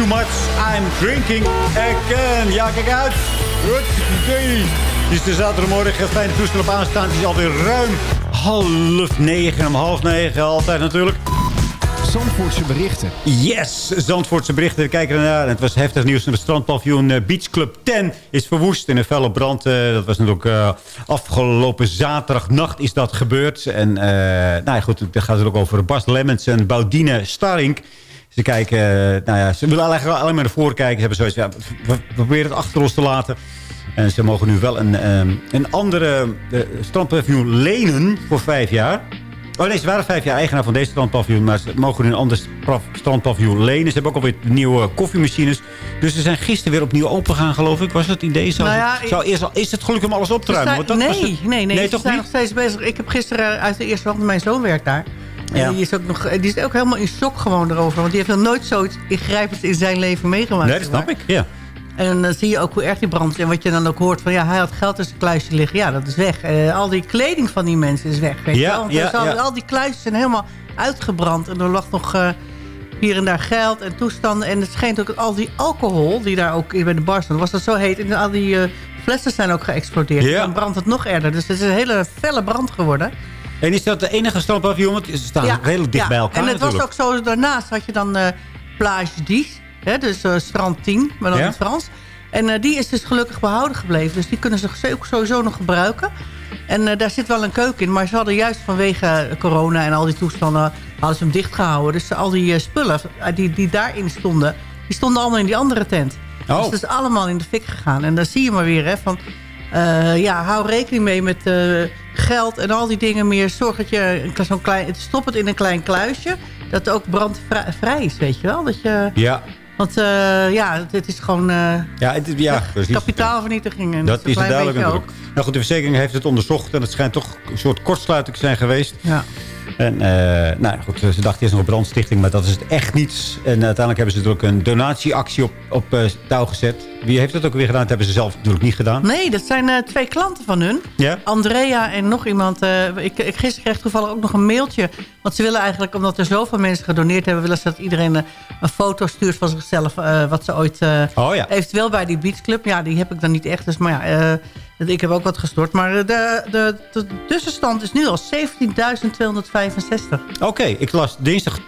too much, I'm drinking again. Ja, kijk uit. Hutsakee. Het is de zaterdagmorgen, fijne toestel op aanstaan. Het is alweer ruim half negen. Om half negen altijd natuurlijk. Zandvoortse berichten. Yes, Zandvoortse berichten. We kijken ernaar. Het was heftig nieuws. Het strandpaviljoen eh, Beach Club 10 is verwoest in een felle brand. Eh, dat was natuurlijk eh, afgelopen zaterdagnacht is dat gebeurd. En eh, nou ja, goed, het gaat ook over Bas Lemmens en Baudine Starink. Ze kijken, eh, nou ja, ze willen eigenlijk alleen maar naar voren kijken. Ze hebben zoiets, ja, we, we proberen het achter ons te laten. En ze mogen nu wel een, ehm, een andere uh, strandpaviljoen lenen voor vijf jaar. Oh nee, ze waren vijf jaar eigenaar van deze strandpaviljoen. Maar ze mogen nu een ander strandpaviljoen lenen. Ze hebben ook alweer nieuwe koffiemachines. Dus ze zijn gisteren weer opnieuw open gaan, geloof ik. Was dat het idee? Zou, Nou ja, is het gelukt om alles op te ruimen? zijn- Want dat nee, was het- nee, nee, nee, ze toch zijn niet? nog steeds bezig. Ik heb gisteren uit de eerste ochtend, mijn zoon werkt daar. Ja. En die is, ook nog, die is ook helemaal in shock gewoon erover. Want die heeft nog nooit zoiets ingrijpends in zijn leven meegemaakt. Nee, dat snap ik, ja. En dan zie je ook hoe erg die brand is. En wat je dan ook hoort van, ja, hij had geld in zijn kluisje liggen. Ja, dat is weg. Eh, al die kleding van die mensen is weg. Weet je Ja, wel? Want ja, al, ja. al die kluisjes zijn helemaal uitgebrand. En er lag nog eh, hier en daar geld en toestanden. En het schijnt ook dat al die alcohol die daar ook bij de bar stond... was dat zo heet. En al die eh, flessen zijn ook geëxplodeerd. Ja. En dan brandt het nog erger. Dus het is een hele felle brand geworden. En is dat de enige strandpaviljoen? Want ze staan redelijk dicht bij elkaar En het was ook zo, daarnaast had je dan eh Plage 10. Hè, dus eh, strand 10, maar dan Ja. in het Frans. En eh, die is dus gelukkig behouden gebleven. Dus die kunnen ze ook sowieso nog gebruiken. En daar zit wel een keuken in. Maar ze hadden juist vanwege corona en al die toestanden... hadden ze hem dicht gehouden. Dus al die spullen die, die daarin stonden... die stonden allemaal in die andere tent. Oh. Dus dat is allemaal in de fik gegaan. En dan zie je maar weer hè, van... eh, ja, hou rekening mee met eh, geld en al die dingen meer. Zorg dat je zo'n klein, stop het in een klein kluisje. Dat het ook brandvrij is, weet je wel. Dat je, Ja, want eh, ja, het, het is gewoon ja, het, ja kapitaalvernietiging. En Dat is duidelijk natuurlijk. Nou goed, de verzekering heeft het onderzocht. En het schijnt toch een soort kortsluiting te zijn geweest. Ja. En eh, nou goed, ze dachten eerst nog een brandstichting, maar dat is het echt niets. En uiteindelijk hebben ze natuurlijk een donatieactie op, op eh, touw gezet. Wie heeft dat ook weer gedaan? Dat hebben ze zelf natuurlijk niet gedaan. Nee, dat zijn eh, twee klanten van hun. Ja? Andrea en nog iemand. ik, ik gisteren kreeg toevallig ook nog een mailtje. Want ze willen eigenlijk, omdat er zoveel mensen gedoneerd hebben... willen ze dat iedereen een foto stuurt van zichzelf. wat ze ooit Oh ja. eventueel bij die beachclub. Ja, die heb ik dan niet echt. Dus, maar ja, ik heb ook wat gestort. Maar eh, de, de, de tussenstand is nu al 17.265. Oké, ik las dinsdag 12.000,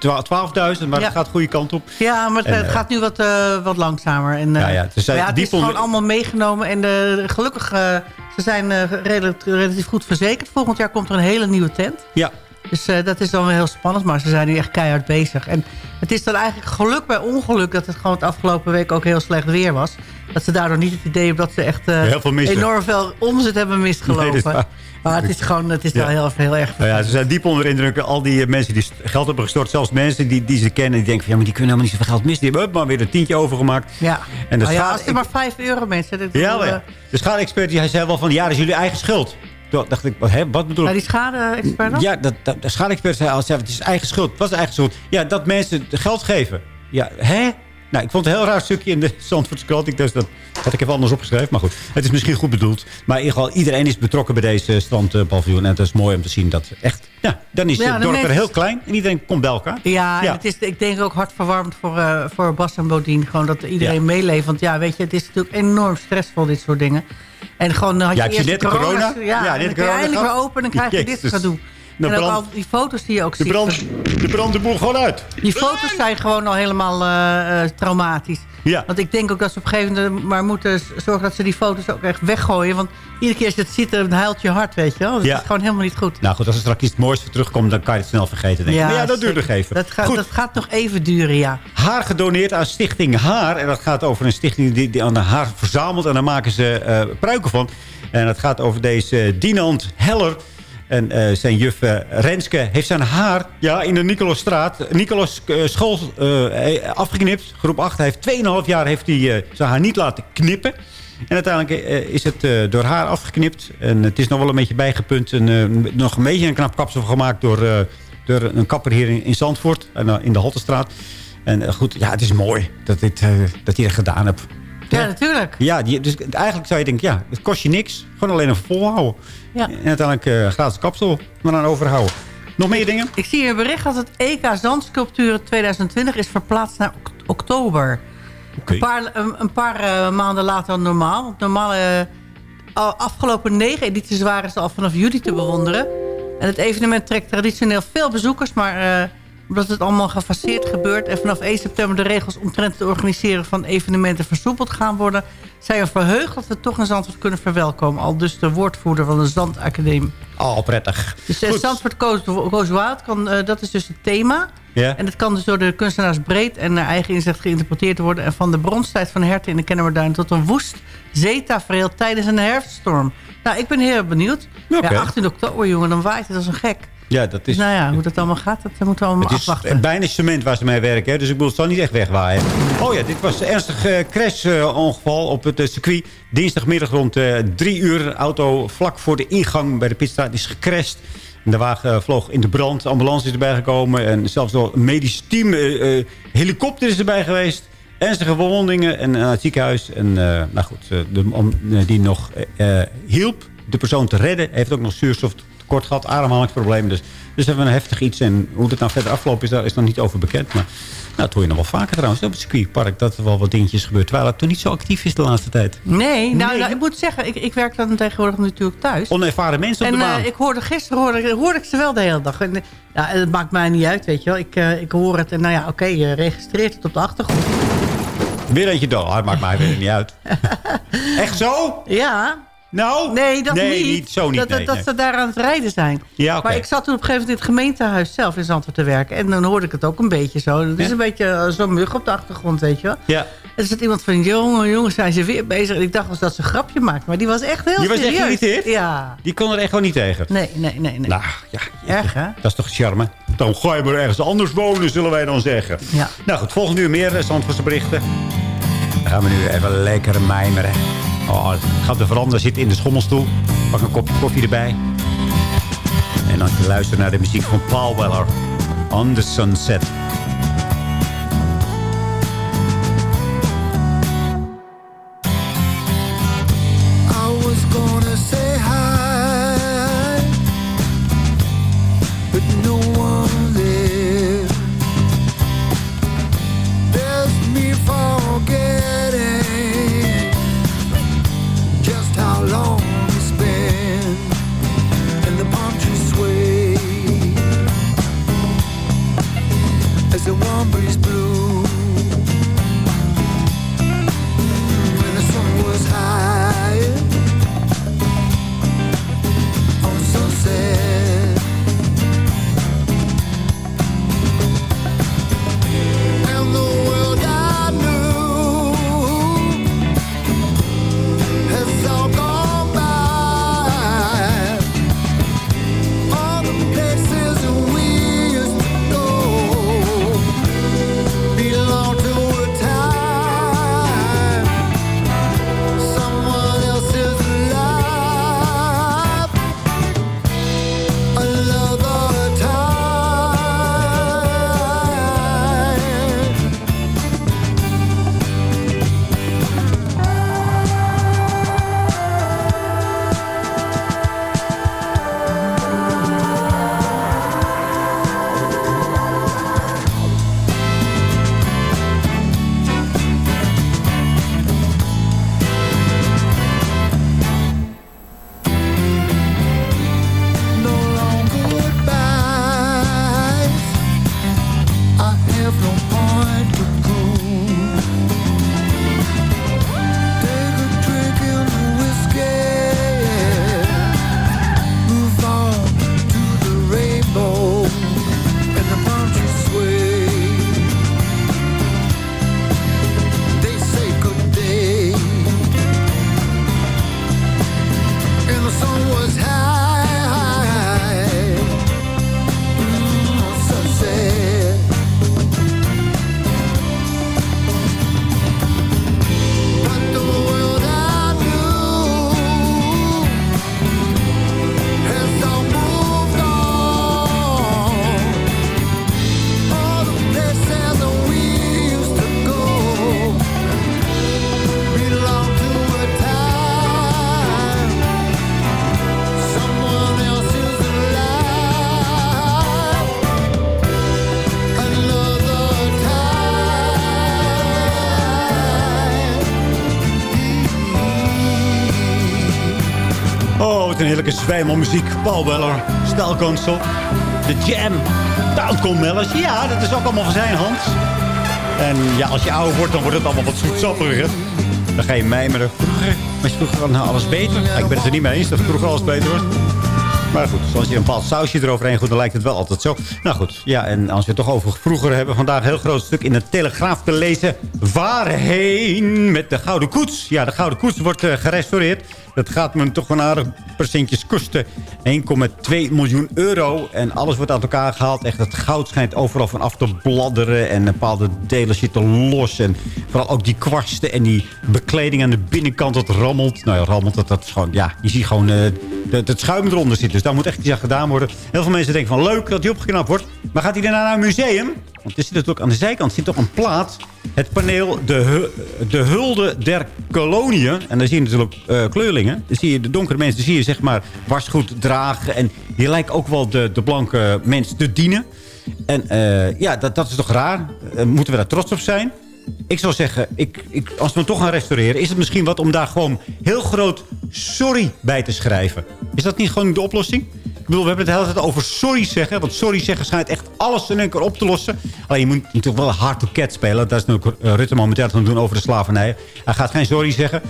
maar Ja. het gaat de goede kant op. Ja, maar het, En, het eh, gaat nu wat, eh, wat langzamer. En, Ja, ja, het is, maar ja, het is gewoon allemaal meegenomen. En eh, gelukkig, ze zijn redelijk, relatief goed verzekerd. Volgend jaar komt er een hele nieuwe tent. Ja. Dus dat is dan wel heel spannend. Maar ze zijn nu echt keihard bezig. En het is dan eigenlijk geluk bij ongeluk... dat het gewoon het afgelopen week ook heel slecht weer was. Dat ze daardoor niet het idee hebben dat ze echt eh, Heel veel enorm veel omzet hebben misgelopen. Nee, maar het is gewoon het is Ja. wel heel, heel erg Nou ja, ze zijn diep onder indruk. Al die mensen die geld hebben gestort. Zelfs mensen die, die ze kennen. Die denken van ja, maar die kunnen helemaal niet zoveel geld missen. Die hebben maar weer een tientje overgemaakt. Ja, En de Nou ja, als het maar 5 euro mensen... Dat Ja, ja. De schade-expert die hij zei wel van ja, dat is jullie eigen schuld. Toen dacht ik, wat, hè, wat bedoel nou, ik? die schade-expert? Ja, dat, dat, de schade-expert zei al, het is eigen schuld. Wat is eigen schuld? Ja, dat mensen geld geven. Ja, hè? Nou, ik vond het een heel raar stukje in de Zandvoortse krant. Ik dus dat had ik even anders opgeschreven. Maar goed, het is misschien goed bedoeld. Maar in ieder geval, iedereen is betrokken bij deze strandpaviljoen. En het is mooi om te zien dat echt... Ja, dan is Ja, het dorp er heel klein. En iedereen komt bij elkaar. Ja, en Ja. het is ik denk ook hartverwarmend voor, eh, voor Bas en Bodien. Gewoon dat iedereen Ja. meeleeft. Want ja, weet je, het is natuurlijk enorm stressvol, dit soort dingen. En gewoon dan had Ja, je je eerst net corona? Ja, Ja, net dan de kun je corona eindelijk weer open en dan krijg je dit Jezus. gedoe. De en ook brand- al die foto's die je ook De ziet. brand, de brand de boel gewoon uit. Die foto's zijn gewoon al helemaal eh, eh, traumatisch. Ja. Want ik denk ook dat ze op een gegeven moment maar moeten zorgen dat ze die foto's ook echt weggooien. Want iedere keer als je het ziet, dan huilt je hart, weet je wel. Dat Ja. is gewoon helemaal niet goed. Nou goed, als er straks iets moois voor terugkomt... dan kan je het snel vergeten. Denk ik. maar ja, dat duurt nog even. Dat gaat, dat gaat nog even duren, ja. haar gedoneerd aan Stichting Haar. En dat gaat over een stichting die, die aan haar verzamelt. En daar maken ze eh, pruiken van. En dat gaat over deze Dinant Heller. En eh, zijn juf eh, Renske heeft zijn haar ja, in de Nicolosstraat... Nicolas eh, school afgeknipt. Groep 8. Hij heeft 2,5 jaar heeft hij, zijn haar niet laten knippen. En uiteindelijk is het door haar afgeknipt. En het is nog wel een beetje bijgepunt. En nog een beetje een knap kapsel gemaakt door, door een kapper hier in, in Zandvoort. En, in de Haltestraat. En goed, ja, het is mooi dat, dit, dat hij het gedaan hebt. Ja, natuurlijk. Ja, die, dus eigenlijk zou je denken, ja, het kost je niks. Gewoon alleen even volhouden. Ja. En uiteindelijk eh, gratis kapsel, maar dan overhouden. Nog meer dingen? Ik zie hier een bericht dat het EK Zandsculpturen 2020 is verplaatst naar ok- oktober. Een paar, een, een paar eh, maanden later dan normaal. Normaal, al afgelopen negen edities waren ze al vanaf juli te bewonderen. En het evenement trekt traditioneel veel bezoekers, maar... eh, omdat het allemaal gefaseerd gebeurt... en vanaf 1 september de regels omtrent het organiseren van evenementen versoepeld gaan worden... zijn we verheugd dat we toch een Zandvoort kunnen verwelkomen. Al dus de woordvoerder van de Zandacademie. Al prettig. Dus uh, Zandvoort Goes, Goes Wild, kan, uh, dat is dus het thema. Ja. En het kan dus door de kunstenaars breed en naar eigen inzicht geïnterpreteerd worden. En van de bronstijd van herten in de Kennemerduin tot een woest zeetafereel tijdens een herfststorm. Nou, ik ben heel benieuwd. Okay. Ja, 18 oktober, jongen, dan waait het als een gek. Ja, dat is... Nou ja, hoe dat allemaal gaat, dat moeten we allemaal het is afwachten. bijna cement waar ze mee werken. Hè? Dus ik bedoel, het zal niet echt wegwaaien. Oh ja, dit was een ernstig uh, crash-ongeval op het uh, circuit. Dinsdagmiddag rond drie uur. Auto vlak voor de ingang bij de pitstraat is gecrashed. De wagen vloog in de brand. De ambulance is erbij gekomen. En zelfs wel een medisch team. helikopter is erbij geweest. Ernstige verwondingen en naar het ziekenhuis. En uh, nou goed, de man die nog uh, hielp de persoon te redden... heeft ook nog zuurstoftekort gehad, ademhalingsproblemen. Dus, dus hebben we een heftig iets. En hoe het nou verder afgelopen is, daar is nog niet over bekend. Maar nou, dat hoor je nog wel vaker trouwens. Op het circuitpark dat er wel wat dingetjes gebeurt. Terwijl het toen niet zo actief is de laatste tijd. Nee, nou, nou ik moet zeggen, ik, ik werk dan tegenwoordig natuurlijk thuis. Onervaren mensen op en, de baan. Uh, ik hoorde gisteren hoorde, hoorde ik ze wel de hele dag. En, ja, het maakt mij niet uit, weet je wel. Ik, uh, ik hoor het en nou ja, oké, okay, je registreert het op de achtergrond. Weer eentje dood. Het maakt mij weer niet uit. Echt zo? Ja. Nou? Nee, dat nee, niet. Zo niet. Dat, nee, dat nee. ze daar aan het rijden zijn. Ja, okay. Maar ik zat toen op een gegeven moment in het gemeentehuis zelf in Zandvoort te werken. En dan hoorde ik het ook een beetje zo. Het is ja? een beetje uh, zo'n mug op de achtergrond, weet je wel. Ja. En er zit iemand van, jongen, jongens, zijn ze weer bezig. En ik dacht wel dat ze een grapje maakt. Maar die was echt heel Die was serieus. echt irriteerd? Ja. Die kon er echt gewoon niet tegen? Nee, nee, nee. nee. Nou, ja. Erg, hè? Dat is toch charme? Dan ga je maar ergens anders wonen, zullen wij dan zeggen. Ja. Nou goed, volgende uur meer Zandvoortse berichten. Dan gaan we nu even lekker mijmeren. Oh, gaat de veranda zitten in de schommelstoel. Pak een kopje koffie erbij. En dan luisteren naar de muziek van Paul Weller. On the Sunset. Een heerlijke zwijmelmuziek. Paul Weller, Staalkansel, The Jam, Towncom Mellers. Ja, dat is ook allemaal van zijn hand. En ja, als je ouder wordt, dan wordt het allemaal wat zoetsappiger. Dan ga je mijmeren. Vroeger was vroeger nou alles beter. Ja, ik ben het er niet mee eens dat vroeger alles beter was. Maar goed, zoals je een bepaald sausje eroverheen goed, dan lijkt het wel altijd zo. Nou goed, ja, en als we het toch over vroeger hebben... vandaag een heel groot stuk in de Telegraaf te lezen. Waarheen met de Gouden Koets? Ja, de Gouden Koets wordt uh, gerestaureerd. Dat gaat me toch een aardig percentjes kosten. 1,2 miljoen euro. En alles wordt uit elkaar gehaald. Echt, het goud schijnt overal van af te bladderen. En bepaalde delen zitten los. En vooral ook die kwasten en die bekleding aan de binnenkant. Dat rammelt. Nou ja, rammelt. Dat, dat gewoon, ja, je ziet gewoon... Uh, het, het schuim eronder zit. Dus daar moet echt iets aan gedaan worden. Heel veel mensen denken van leuk dat die opgeknapt wordt. Maar gaat hij daarna naar een museum? Want er zit natuurlijk aan de zijkant zit toch een plaat. Het paneel De, de Hulde der Koloniën. En dan zie je natuurlijk eh, kleurlingen. Dan zie je de donkere mensen, zie je zeg maar wasgoed dragen. En die lijken ook wel de, de blanke mens te dienen. En eh, ja, dat, dat is toch raar? Eh, moeten we daar trots op zijn? Ik zou zeggen, ik, ik, als we hem toch gaan restaureren... is het misschien wat om daar gewoon heel groot sorry bij te schrijven. Is dat niet gewoon de oplossing? Ik bedoel, we hebben het de hele tijd over sorry zeggen. Want sorry zeggen schijnt echt alles in één op te lossen. Alleen je moet natuurlijk wel hard to cat spelen. Dat is natuurlijk eh, Rutte momenteel aan het doen over de slavernij. Hij gaat geen sorry zeggen.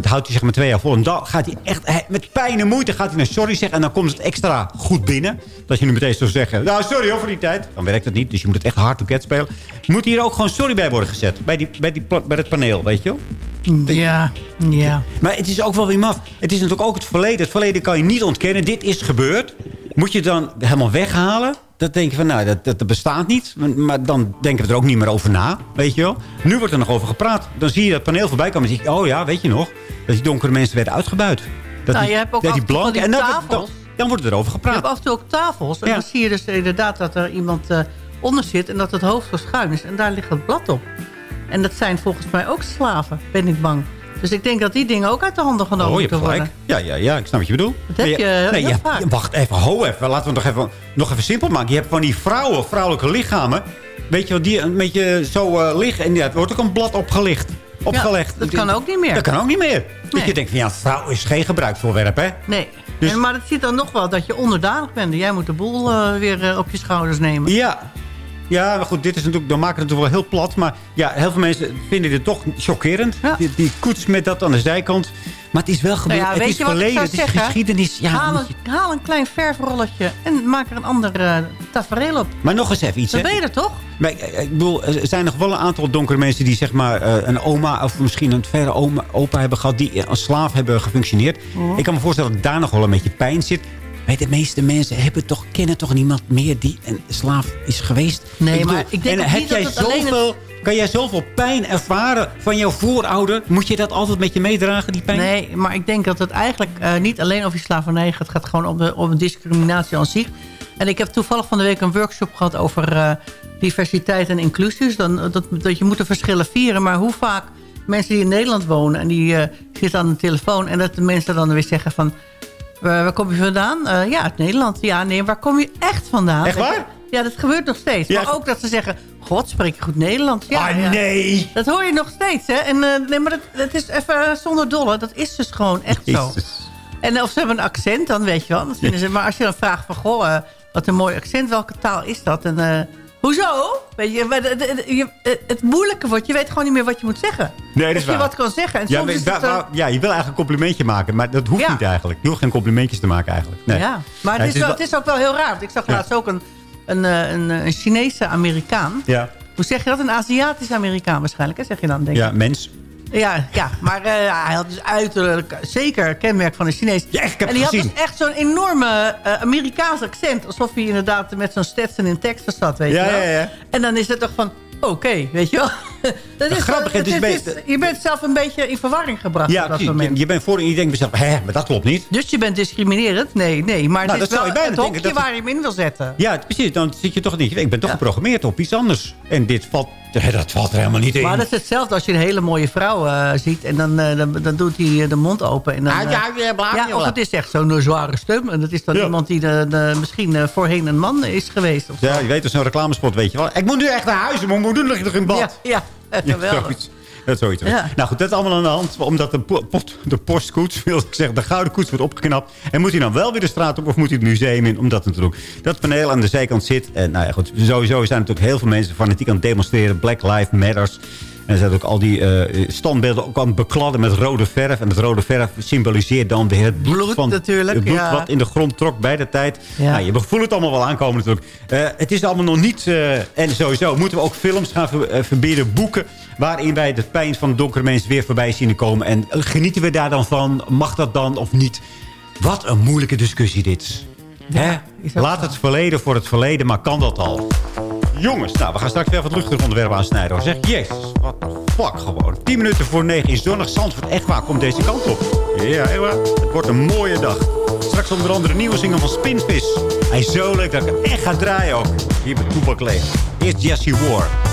Dat houdt hij zeg maar twee jaar vol. En dan gaat hij echt met pijn en moeite gaat hij naar sorry zeggen. En dan komt het extra goed binnen. Dat je nu meteen zou zeggen, nou sorry hoor voor die tijd. Dan werkt het niet, dus je moet het echt hard to cat spelen. Moet hier ook gewoon sorry bij worden gezet. Bij, die, bij, die, bij het paneel, weet je wel? Ja, ja. Maar het is ook wel weer maf. Het is natuurlijk ook het verleden. Het verleden kan je niet ontkennen. Dit is gebeurd. Moet je het dan helemaal weghalen? Dat denk je van, nou, dat, dat, bestaat niet. Maar- dan denken we er ook niet meer over na, weet je wel. Nu wordt er nog over gepraat. Dan zie je dat paneel voorbij komen en zeg je... oh ja, weet je nog? Dat die donkere mensen werden uitgebuit. Dat Nou, die, je hebt ook dat die blanken... die En dan, dan, tafels. dan wordt er over Je gepraat. hebt af en toe ook tafels. En Ja. dan zie je dus inderdaad dat er iemand eh, onder zit... en dat het hoofd zo schuin is. En daar ligt het blad op. En dat zijn volgens mij ook slaven, ben ik bang. Dus ik denk dat die dingen ook uit de handen genomen Oh, je moeten worden. Ja, ja, ja, ik snap wat je bedoelt. Dat heb je nee, je-. Wacht even, ho even. Laten we het nog even, nog even simpel maken. Je hebt van die vrouwen, vrouwelijke lichamen. Weet je wat, die een beetje zo eh, liggen. En ja, er wordt ook een blad opgelicht. Opgelegd. dat kan ook niet meer. Dat kan ook niet meer. Dat Nee. je denkt van ja, vrouw is geen gebruiksvoorwerp, hè? Nee. Dus- En, maar het zit dan nog wel dat je onderdanig bent. En jij moet de boel eh, weer eh, op je schouders nemen. Ja. Ja, maar goed, dit is natuurlijk, dan maken we het wel heel plat. Maar ja, heel veel mensen vinden dit toch chockerend. Die, die koets met dat aan de zijkant. Maar het is wel gebeurd. Nou ja, het is je wat ik verleden, het is zeggen? geschiedenis. Ja, haal, een, je- haal een klein verfrolletje en maak er een ander eh, tafereel op. Maar nog eens even iets, hè? ben je er toch? Maar, eh, ik bedoel, er zijn nog wel een aantal donkere mensen... die zeg maar eh, een oma of misschien een verre oma, opa hebben gehad... die als slaaf hebben gefunctioneerd. Mhm. Ik kan me voorstellen dat daar nog wel een beetje pijn zit. De meeste mensen hebben toch, kennen toch niemand meer... die een slaaf is geweest? Nee, maar ik denk en heb jij het alleen zoveel... Kan jij zoveel pijn ervaren van jouw voorouder? Moet je dat altijd met je meedragen, die pijn? Nee, maar ik denk dat het eigenlijk eh, niet alleen over die slavernij gaat. Het gaat gewoon om de, om discriminatie aan zich. En ik heb toevallig van de week een workshop gehad over eh, diversiteit en inclusie. Dus dan, dat, dat je moet de verschillen vieren. Maar hoe vaak mensen die in Nederland wonen en die eh, zitten aan de telefoon... en dat de mensen dan weer zeggen van... Waar, waar kom je vandaan? Eh, ja, uit Nederland. Ja, nee, waar kom je echt vandaan? Echt waar? Ja, dat gebeurt nog steeds. Ja. Maar ook dat ze zeggen... God, spreek je goed Nederlands? Ja, Ah, ja. nee. Dat hoor je nog steeds, hè? En, eh, nee, maar dat, dat is even zonder dolle. Dat is dus gewoon echt zo. Jezus. En of ze hebben een accent, dan weet je wel. Dat vinden ze. Maar als je dan vraagt van... Goh, eh, wat een mooi accent. Welke taal is dat? En eh, hoezo? Weet je, je- eh, het moeilijke wordt... Je weet gewoon niet meer wat je moet zeggen. Nee, dat is je waar. wat kan zeggen. En Ja, soms is het, eh, ja, je wil eigenlijk een complimentje maken, maar dat hoeft Ja. niet eigenlijk. Je hoeft geen complimentjes te maken eigenlijk. Nee. Ja, maar Ja, het, is wel, het is ook wel heel raar. Want ik zag laatst ook een, een, eh, een, een Chinese Amerikaan. Ja, Hoe zeg je dat? Een Aziatisch Amerikaan waarschijnlijk, hè? zeg je dan, denk ik. ja mens. Ja, ja maar eh, hij had dus uiterlijk zeker kenmerk van een Chinees. Ja, echt, ik heb en die het had dus echt zo'n enorme eh, Amerikaans accent. Alsof hij inderdaad met zo'n Stetson in Texas zat, weet Ja, je wel. ja, ja. En dan is het toch van, oké, weet je wel. dat is grappig, het is het best- is- je bent zelf een beetje in verwarring gebracht Ja, op dat moment. je, je bent voor en je denkt bij jezelf, hè, maar dat klopt niet. Dus je bent discriminerend? Nee, nee. Maar Nou, het dat is zou wel je bijna het denken, hokje dat het- waar je hem in wil zetten. Ja, precies. Dan zit je toch niet. Ik ben toch geprogrammeerd op iets anders. En dit valt, hè, dat valt er helemaal niet in. Maar dat is hetzelfde als je een hele mooie vrouw eh, ziet. En dan, eh, dan, dan doet hij de mond open. En dan, Ah, eh, ja, ja, ja, of het is echt zo'n zware stem. En dat is dan Ja. iemand die de, de, misschien eh, voorheen een man is geweest. Of. Ja, je weet, dat is zo'n reclamespot, weet je wel. Ik moet nu echt naar huis, mijn moeder ligt nog in bad. Eh, Ja, geweldig. Dat is zoiets. Ja. Nou goed, dat is allemaal aan de hand. Omdat de, po- pot, de postkoets, wil ik zeggen, de gouden koets wordt opgeknapt. En moet hij dan wel weer de straat op of moet hij het museum in? Omdat natuurlijk dat paneel aan de zijkant zit. En nou ja, goed, sowieso zijn natuurlijk heel veel mensen fanatiek aan het demonstreren. Black Lives Matters. En zijn ook al die eh, standbeelden ook aan het bekladden met rode verf. En het rode verf symboliseert dan weer het bloed, van natuurlijk, het bloed ja. wat in de grond trok bij de tijd. Ja. Nou, je voelt het allemaal wel aankomen natuurlijk. Eh, het is allemaal nog niet... eh, en sowieso moeten we ook films gaan ver- verbieden, boeken... waarin wij de pijn van donkere mensen weer voorbij zien komen. En genieten we daar dan van? Mag dat dan of niet? Wat een moeilijke discussie dit. Hè? is ook Laat zo. het verleden voor het verleden, maar kan dat al? Jongens, nou, we gaan straks weer wat luchtig onderwerp aansnijden. Hoor. Zeg, jezus, wat een vlak gewoon. 10 minuten voor 9 in zonnig Zandvoort. Echt waar, komt deze kant op. Ja, echt. Het wordt een mooie dag. Straks onder andere nieuwe single van Spinvis. Hij is zo leuk dat ik hem echt ga draaien ook. Hier bij Toebak Leeg. Eerst Jesse War.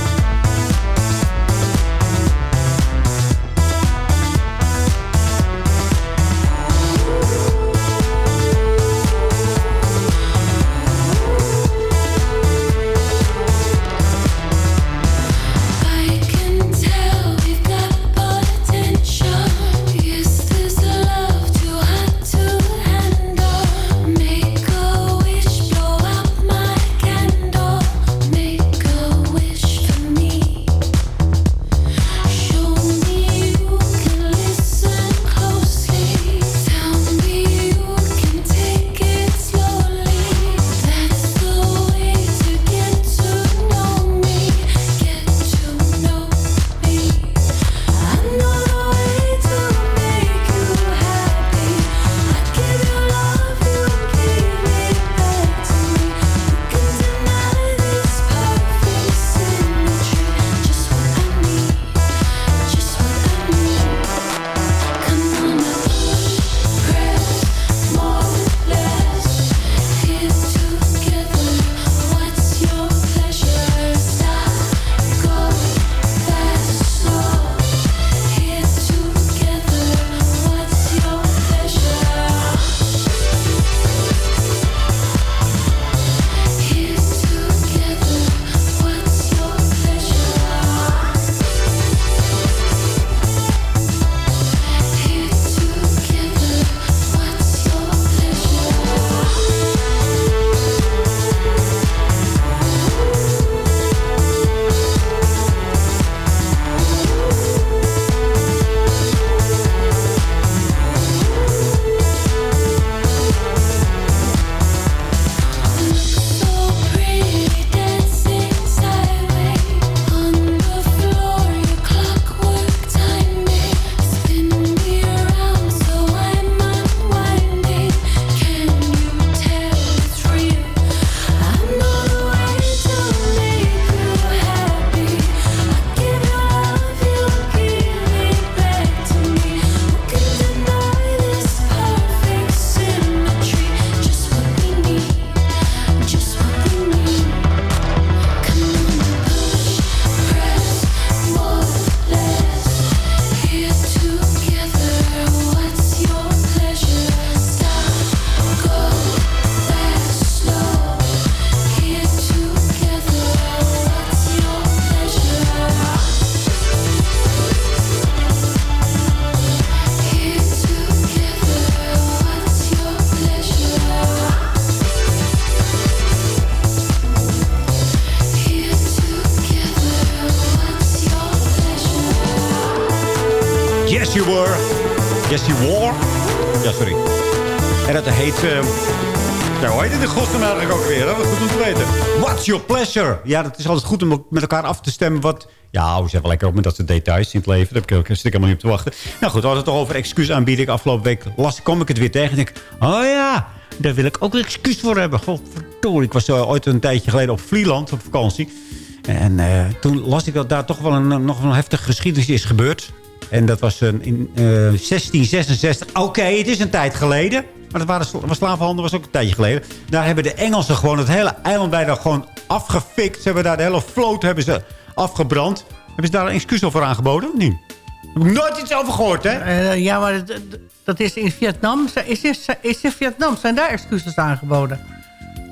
Jesse War. Jesse War? Ja, sorry. En dat heet... eh nou, hoe heet in godsnaam eigenlijk ook weer? Dat is goed om te weten. What's your pleasure? Ja, dat is altijd goed om met elkaar af te stemmen. Wat, ja, we zijn wel lekker op met dat soort details in het leven. Daar heb ik- zit ik helemaal niet op te wachten. Nou goed, we hadden het toch over excuus aanbieden. Afgelopen week las, kwam ik het weer tegen. En denk, oh ja, daar wil ik ook een excuus voor hebben. Godverdorie, ik was eh, ooit een tijdje geleden op Vlieland op vakantie. En eh, toen las ik dat daar toch wel een, nog een heftige geschiedenis is gebeurd. En dat was een, in eh, 1666. Oké, het is een tijd geleden. Maar dat waren, was slavenhandel was ook een tijdje geleden. Daar hebben de Engelsen gewoon het hele eiland bijna gewoon afgefikt. Ze hebben daar de hele vloot hebben ze afgebrand. Hebben ze daar een excuus voor aangeboden? niet? Heb ik nooit iets over gehoord, hè? Eh, ja, maar dat, dat is in Vietnam. Is, is, is in Vietnam zijn daar excuses aangeboden?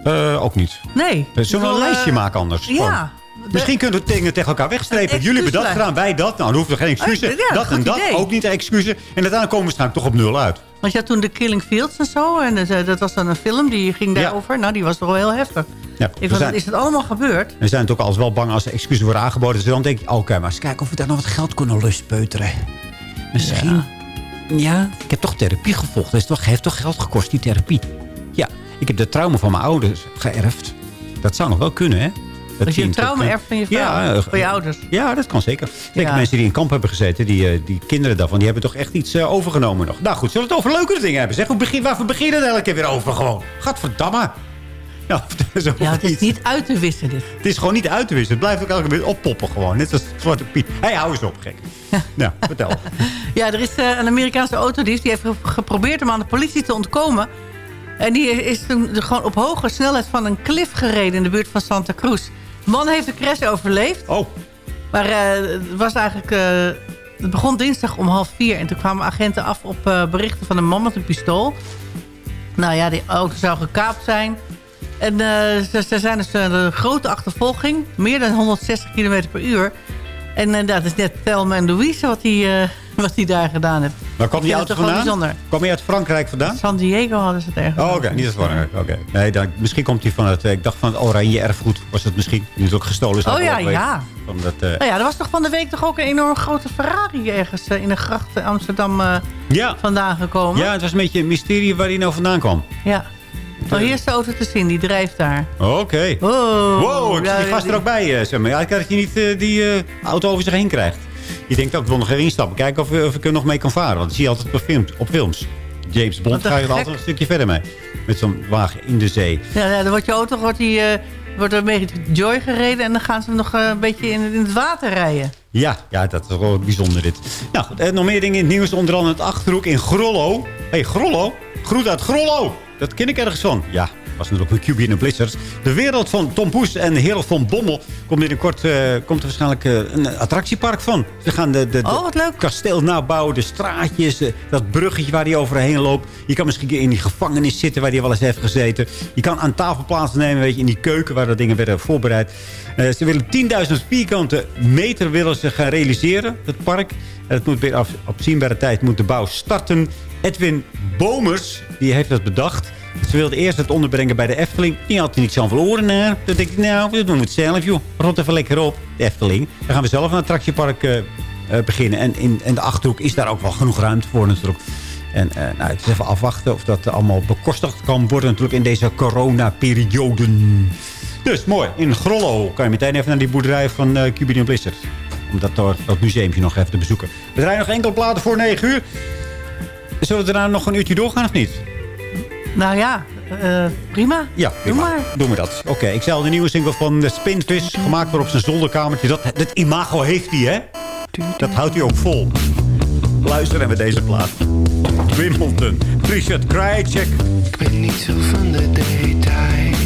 Eh, ook niet. Nee. Eh, Zullen we een lijstje eh, maken anders? Ja. Gewoon. Misschien kunnen we dingen tegen elkaar wegstrepen. Jullie hebben dat gedaan, wij dat. Nou, dan hoeven we geen excuses. Eh, ja, dat en dat, idee. ook niet excuses. En uiteindelijk komen we waarschijnlijk toch op nul uit. Want je had toen de Killing Fields en zo. En dat, dat was dan een film, die ging daarover. Nou, die was toch wel heel heftig. Ja, Ik we vond, zijn- is het allemaal gebeurd? We zijn natuurlijk alles wel bang als er excuses worden aangeboden. Dus dan denk ik, oké, maar eens kijken of we daar nog wat geld kunnen lospeuteren. Misschien. Ja. ik heb toch therapie gevolgd. Dat toch, heeft toch geld gekost, die therapie. Ja, ik heb de trauma van mijn ouders geërfd. Dat zou nog wel kunnen, hè? Als je een trauma erft van je vrouw, Ja, eh, van je ouders. Ja, dat kan zeker. Zeker Ja. mensen die in kamp hebben gezeten, die, eh, die kinderen daarvan, die hebben toch echt iets eh, overgenomen nog. Nou goed, zullen we het over leukere dingen hebben? Zeg, hoe begin, waarvoor beginnen we elke keer weer over gewoon? Gadverdamme. Nou, zo Ja, het is niet uit te wissen dit. Het is gewoon niet uit te wissen. Het blijft ook elke keer oppoppen gewoon. Net als Zwarte Piet. Hé, hey, hou eens op, gek. Nou, vertel. Ja, er is eh, een Amerikaanse autodief die heeft ge- geprobeerd om aan de politie te ontkomen. En die is toen gewoon op hoge snelheid van een klif gereden in de buurt van Santa Cruz. Man heeft de crash overleefd. Oh. Maar eh, het was eigenlijk... eh, het begon dinsdag om half vier. En toen kwamen agenten af op eh, berichten van een man met een pistool. Nou ja, die auto zou gekaapt zijn. En ze, ze zijn dus een grote achtervolging. Meer dan 160 km per uur. En dat is net Thelma en Louise wat eh, wat hij daar gedaan heeft. Waar kwam die auto vandaan? bijzonder. Kwam hij uit Frankrijk vandaan? San Diego hadden ze het ergens. Oh, oké. Niet uit Frankrijk. Oké. Nee, dan, misschien komt hij van het... eh, Ik dacht van het oranje erfgoed. Was het misschien? Die is ook gestolen. is Oh ja, ja. Van dat, eh, Nou ja, er was toch van de week toch ook een enorm grote Ferrari ergens eh, in de gracht in Amsterdam ja. vandaan gekomen. ja, het was een beetje een mysterie waar hij nou vandaan kwam. Ja. Oh, hier is de auto te zien, die drijft daar. Oké. Oh. Wow, ik zie die gast er ook bij. zeg maar. Ja, ik dat je niet die auto over zich heen krijgt. Je denkt ook, ik wil nog even instappen. Kijken of, of ik er nog mee kan varen. Want dat zie je altijd op films. Op films. James Bond ga je er altijd een stukje verder mee. Met zo'n wagen in de zee. Ja, ja, dan wordt je auto wordt die, eh, wordt er mee Joy gereden... en dan gaan ze nog eh, een beetje in, in het water rijden. Ja, ja, dat is wel bijzonder dit. Nou goed, eh, nog meer dingen in het nieuws. Onder andere het Achterhoek in Grollo. Hé, hey, Grollo? Groet uit Grollo. Dat ken ik ergens van. Ja, was natuurlijk een QB in de Blizzards. De wereld van Tom Poes en de Herald van Bommel. Komt binnenkort eh, komt er waarschijnlijk eh, een attractiepark van. Ze gaan de, de, Oh, kasteel nabouwen, de straatjes, eh, dat bruggetje waar hij overheen loopt. Je kan misschien in die gevangenis zitten waar hij wel eens heeft gezeten. Je kan aan tafel plaatsnemen, weet je, in die keuken waar dat dingen werden voorbereid. Ze willen 10.000 vierkante meter willen ze gaan realiseren, het park. En het moet weer af, op zienbare tijd moet de bouw starten. Edwin Bomers, die heeft dat bedacht. Ze wilden eerst het onderbrengen bij de Efteling. Die had er niet zoveel oren naar. Toen denk ik, nou, we doen het zelf, joh. Rot even lekker op, de Efteling. Dan gaan we zelf een attractiepark eh, eh, beginnen. En in, de Achterhoek is daar ook wel genoeg ruimte voor natuurlijk. En eh, nou, het is even afwachten of dat allemaal bekostigd kan worden natuurlijk in deze coronaperiode. Dus mooi, in Grollo kan je meteen even naar die boerderij van eh Cubidian Blizzard. Om dat, dat museumje nog even te bezoeken. We draaien nog enkele platen voor 9 uur. Zullen we daarna nog een uurtje doorgaan of niet? Nou ja, eh, prima. Ja, Doe prima. maar. Doen we dat. Oké, ik zei al de nieuwe single van de Spinvis. Gemaakt door op zijn zolderkamertje. Dat, dat imago heeft hij, hè? Dat houdt hij ook vol. Luisteren met deze plaat. Wimbledon. Richard Krajicek. Ik ben niet zo van de details.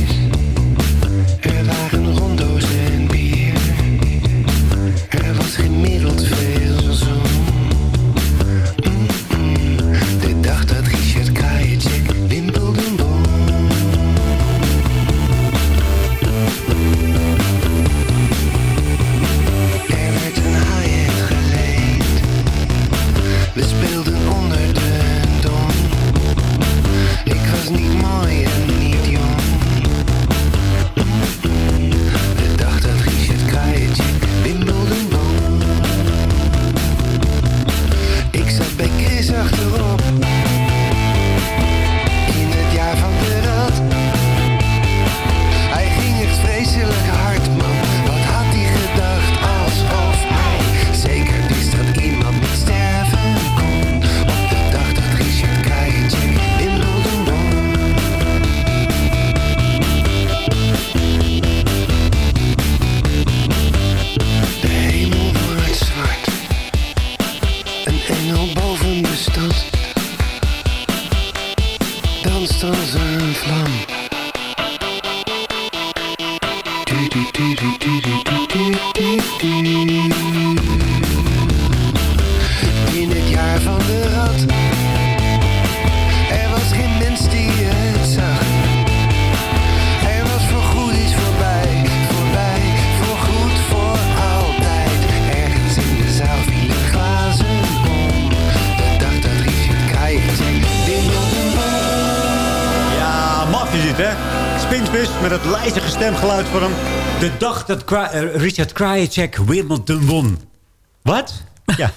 Stemgeluid van hem. De dag dat Kra- eh, Richard Krajicek Wimbledon won. Wat? Ja.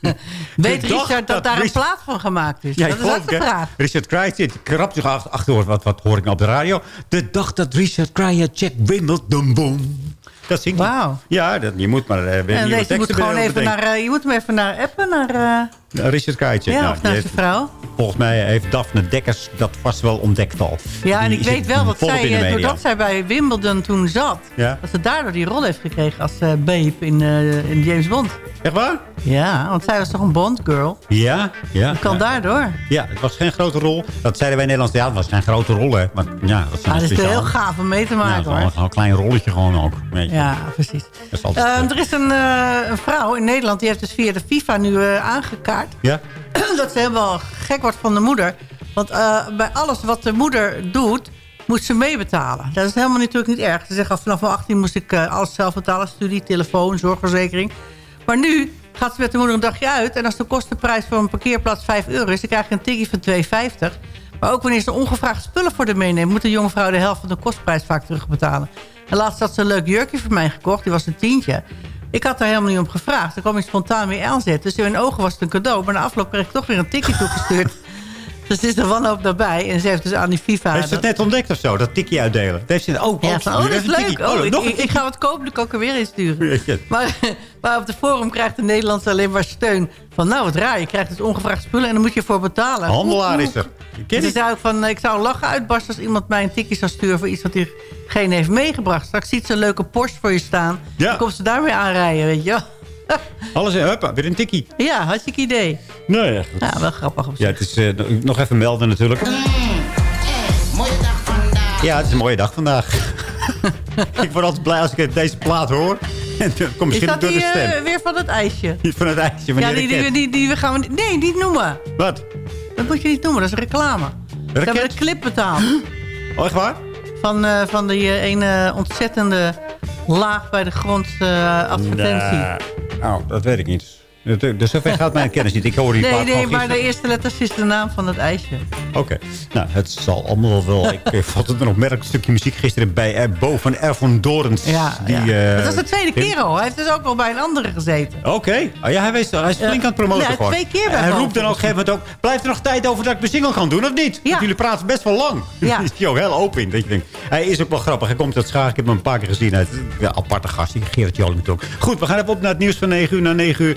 Weet Richard dat daar een plaat van gemaakt is? Ja, dat is ook de vraag. Richard Krajicek krabt zich achter, wat, wat hoor ik nou op de radio. De dag dat Richard Krajicek Wimbledon won. Dat zingt. Wauw. Ja, dat, je moet maar uh, En nieuwe deze moet gewoon even naar, eh, je moet hem even naar appen, naar, eh, Richard Krajicek. ja, nou, of vrouw. volgens mij heeft Daphne Dekkers dat vast wel ontdekt al. Ja, en ik weet wel dat zij, eh, doordat zij bij Wimbledon toen zat... Ja. dat ze daardoor die rol heeft gekregen als eh, babe in, eh, in James Bond. Echt waar? Ja, want zij was toch een Bond girl? Ja, ja. Dat kan ja. daardoor. Ja, het was geen grote rol. Dat zeiden wij in Nederland. Ja, het was geen grote rol, hè. Maar ja, dat is speciaal. heel gaaf om mee te Ja, het maken, wel hoor. een, een klein rolletje gewoon ook. Weet je. Ja, precies. Is altijd Eh, er is een, een vrouw in Nederland, die heeft dus via de FIFA nu eh, Ja? dat ze helemaal gek wordt van de moeder. Want eh, bij alles wat de moeder doet, moet ze meebetalen. Dat is helemaal natuurlijk niet erg. Ze zeggen, vanaf mijn 18 moest ik eh, alles zelf betalen. Studie, telefoon, zorgverzekering. Maar nu gaat ze met de moeder een dagje uit. En als de kostenprijs voor een parkeerplaats 5 euro is... dan krijg je een tikkie van 2,50. Maar ook wanneer ze ongevraagd spullen voor de meeneemt... moet de jonge vrouw de helft van de kostprijs vaak terugbetalen. En laatst had ze een leuk jurkje voor mij gekocht. Die was een tientje. Ik had daar helemaal niet om gevraagd. Daar kwam ik spontaan mee aanzetten. Dus in mijn ogen was het een cadeau. Maar na afloop kreeg ik toch weer een tikkie toegestuurd. Dus het is de wanhoop daarbij. En ze heeft dus aan die FIFA... Heeft ze het net ontdekt of zo? Dat tikje uitdelen. Dat heeft ze, oh, Ja, oh, van, oh, dat is leuk. tikkie. Oh, ik, ik, ik ga wat kopen, dan kan ik er weer insturen. Maar, maar op de forum krijgt de Nederlandse alleen maar steun. Van nou, wat raar, je krijgt dus ongevraagd spullen en dan moet je voor betalen. Handelaar is er. Je Dus ik zou ook van, ik zou lachen uitbarsten als iemand mij een tikje zou sturen... voor iets wat hij geen heeft meegebracht. Straks ziet ze een leuke Porsche voor je staan. Ja. Dan komt ze daarmee aanrijden, weet je. Alles in, huppa, weer een tikkie. Ja, hartstikke idee. Nee, ja, goed. Ja, wel grappig op Ja, het is eh, nog even melden natuurlijk. Ja, het is een mooie dag vandaag. ik word altijd blij als ik deze plaat hoor. En dan kom Is misschien dat door die de stem. eh, weer van het ijsje? Van het ijsje van Ja, die die, die, raket. die, die, gaan we niet... Nee, niet noemen. Wat? Dat moet je niet noemen, dat is reclame. Ze hebben een clip betaald. Oh, echt waar? Van, eh, van die eh, ene ontzettende laag bij de grond eh, advertentie. Nee. Oh, dat weet ik niet. Dus zover gaat mijn kennis niet. Ik hoor die Nee, nee, maar de eerste letters is de naam van het ijsje. Oké. Nou, het zal allemaal wel... ik vond het een opmerkelijk stukje muziek gisteren bij eh, Bo van Ervan Dorens. Ja, die, ja. eh, dat was de tweede keer al. Hij heeft dus ook al bij een andere gezeten. Oké. Oh, ja, hij, wees, hij is flink aan het promoten Ja, gewoon. twee keer bij Hij roept dan ook op een gegeven moment ook... Blijft er nog tijd over dat ik mijn single kan doen, of niet? Want jullie praten best wel lang. Ja. Is hij ook heel open in. Dat je denkt, hij is ook wel grappig. Hij komt uit Schaag. Ik heb hem een paar keer gezien. Hij is een aparte gast. Die Gerrit Joling ook. Goed, we gaan even op naar het nieuws van 9 uur. Na 9 uur.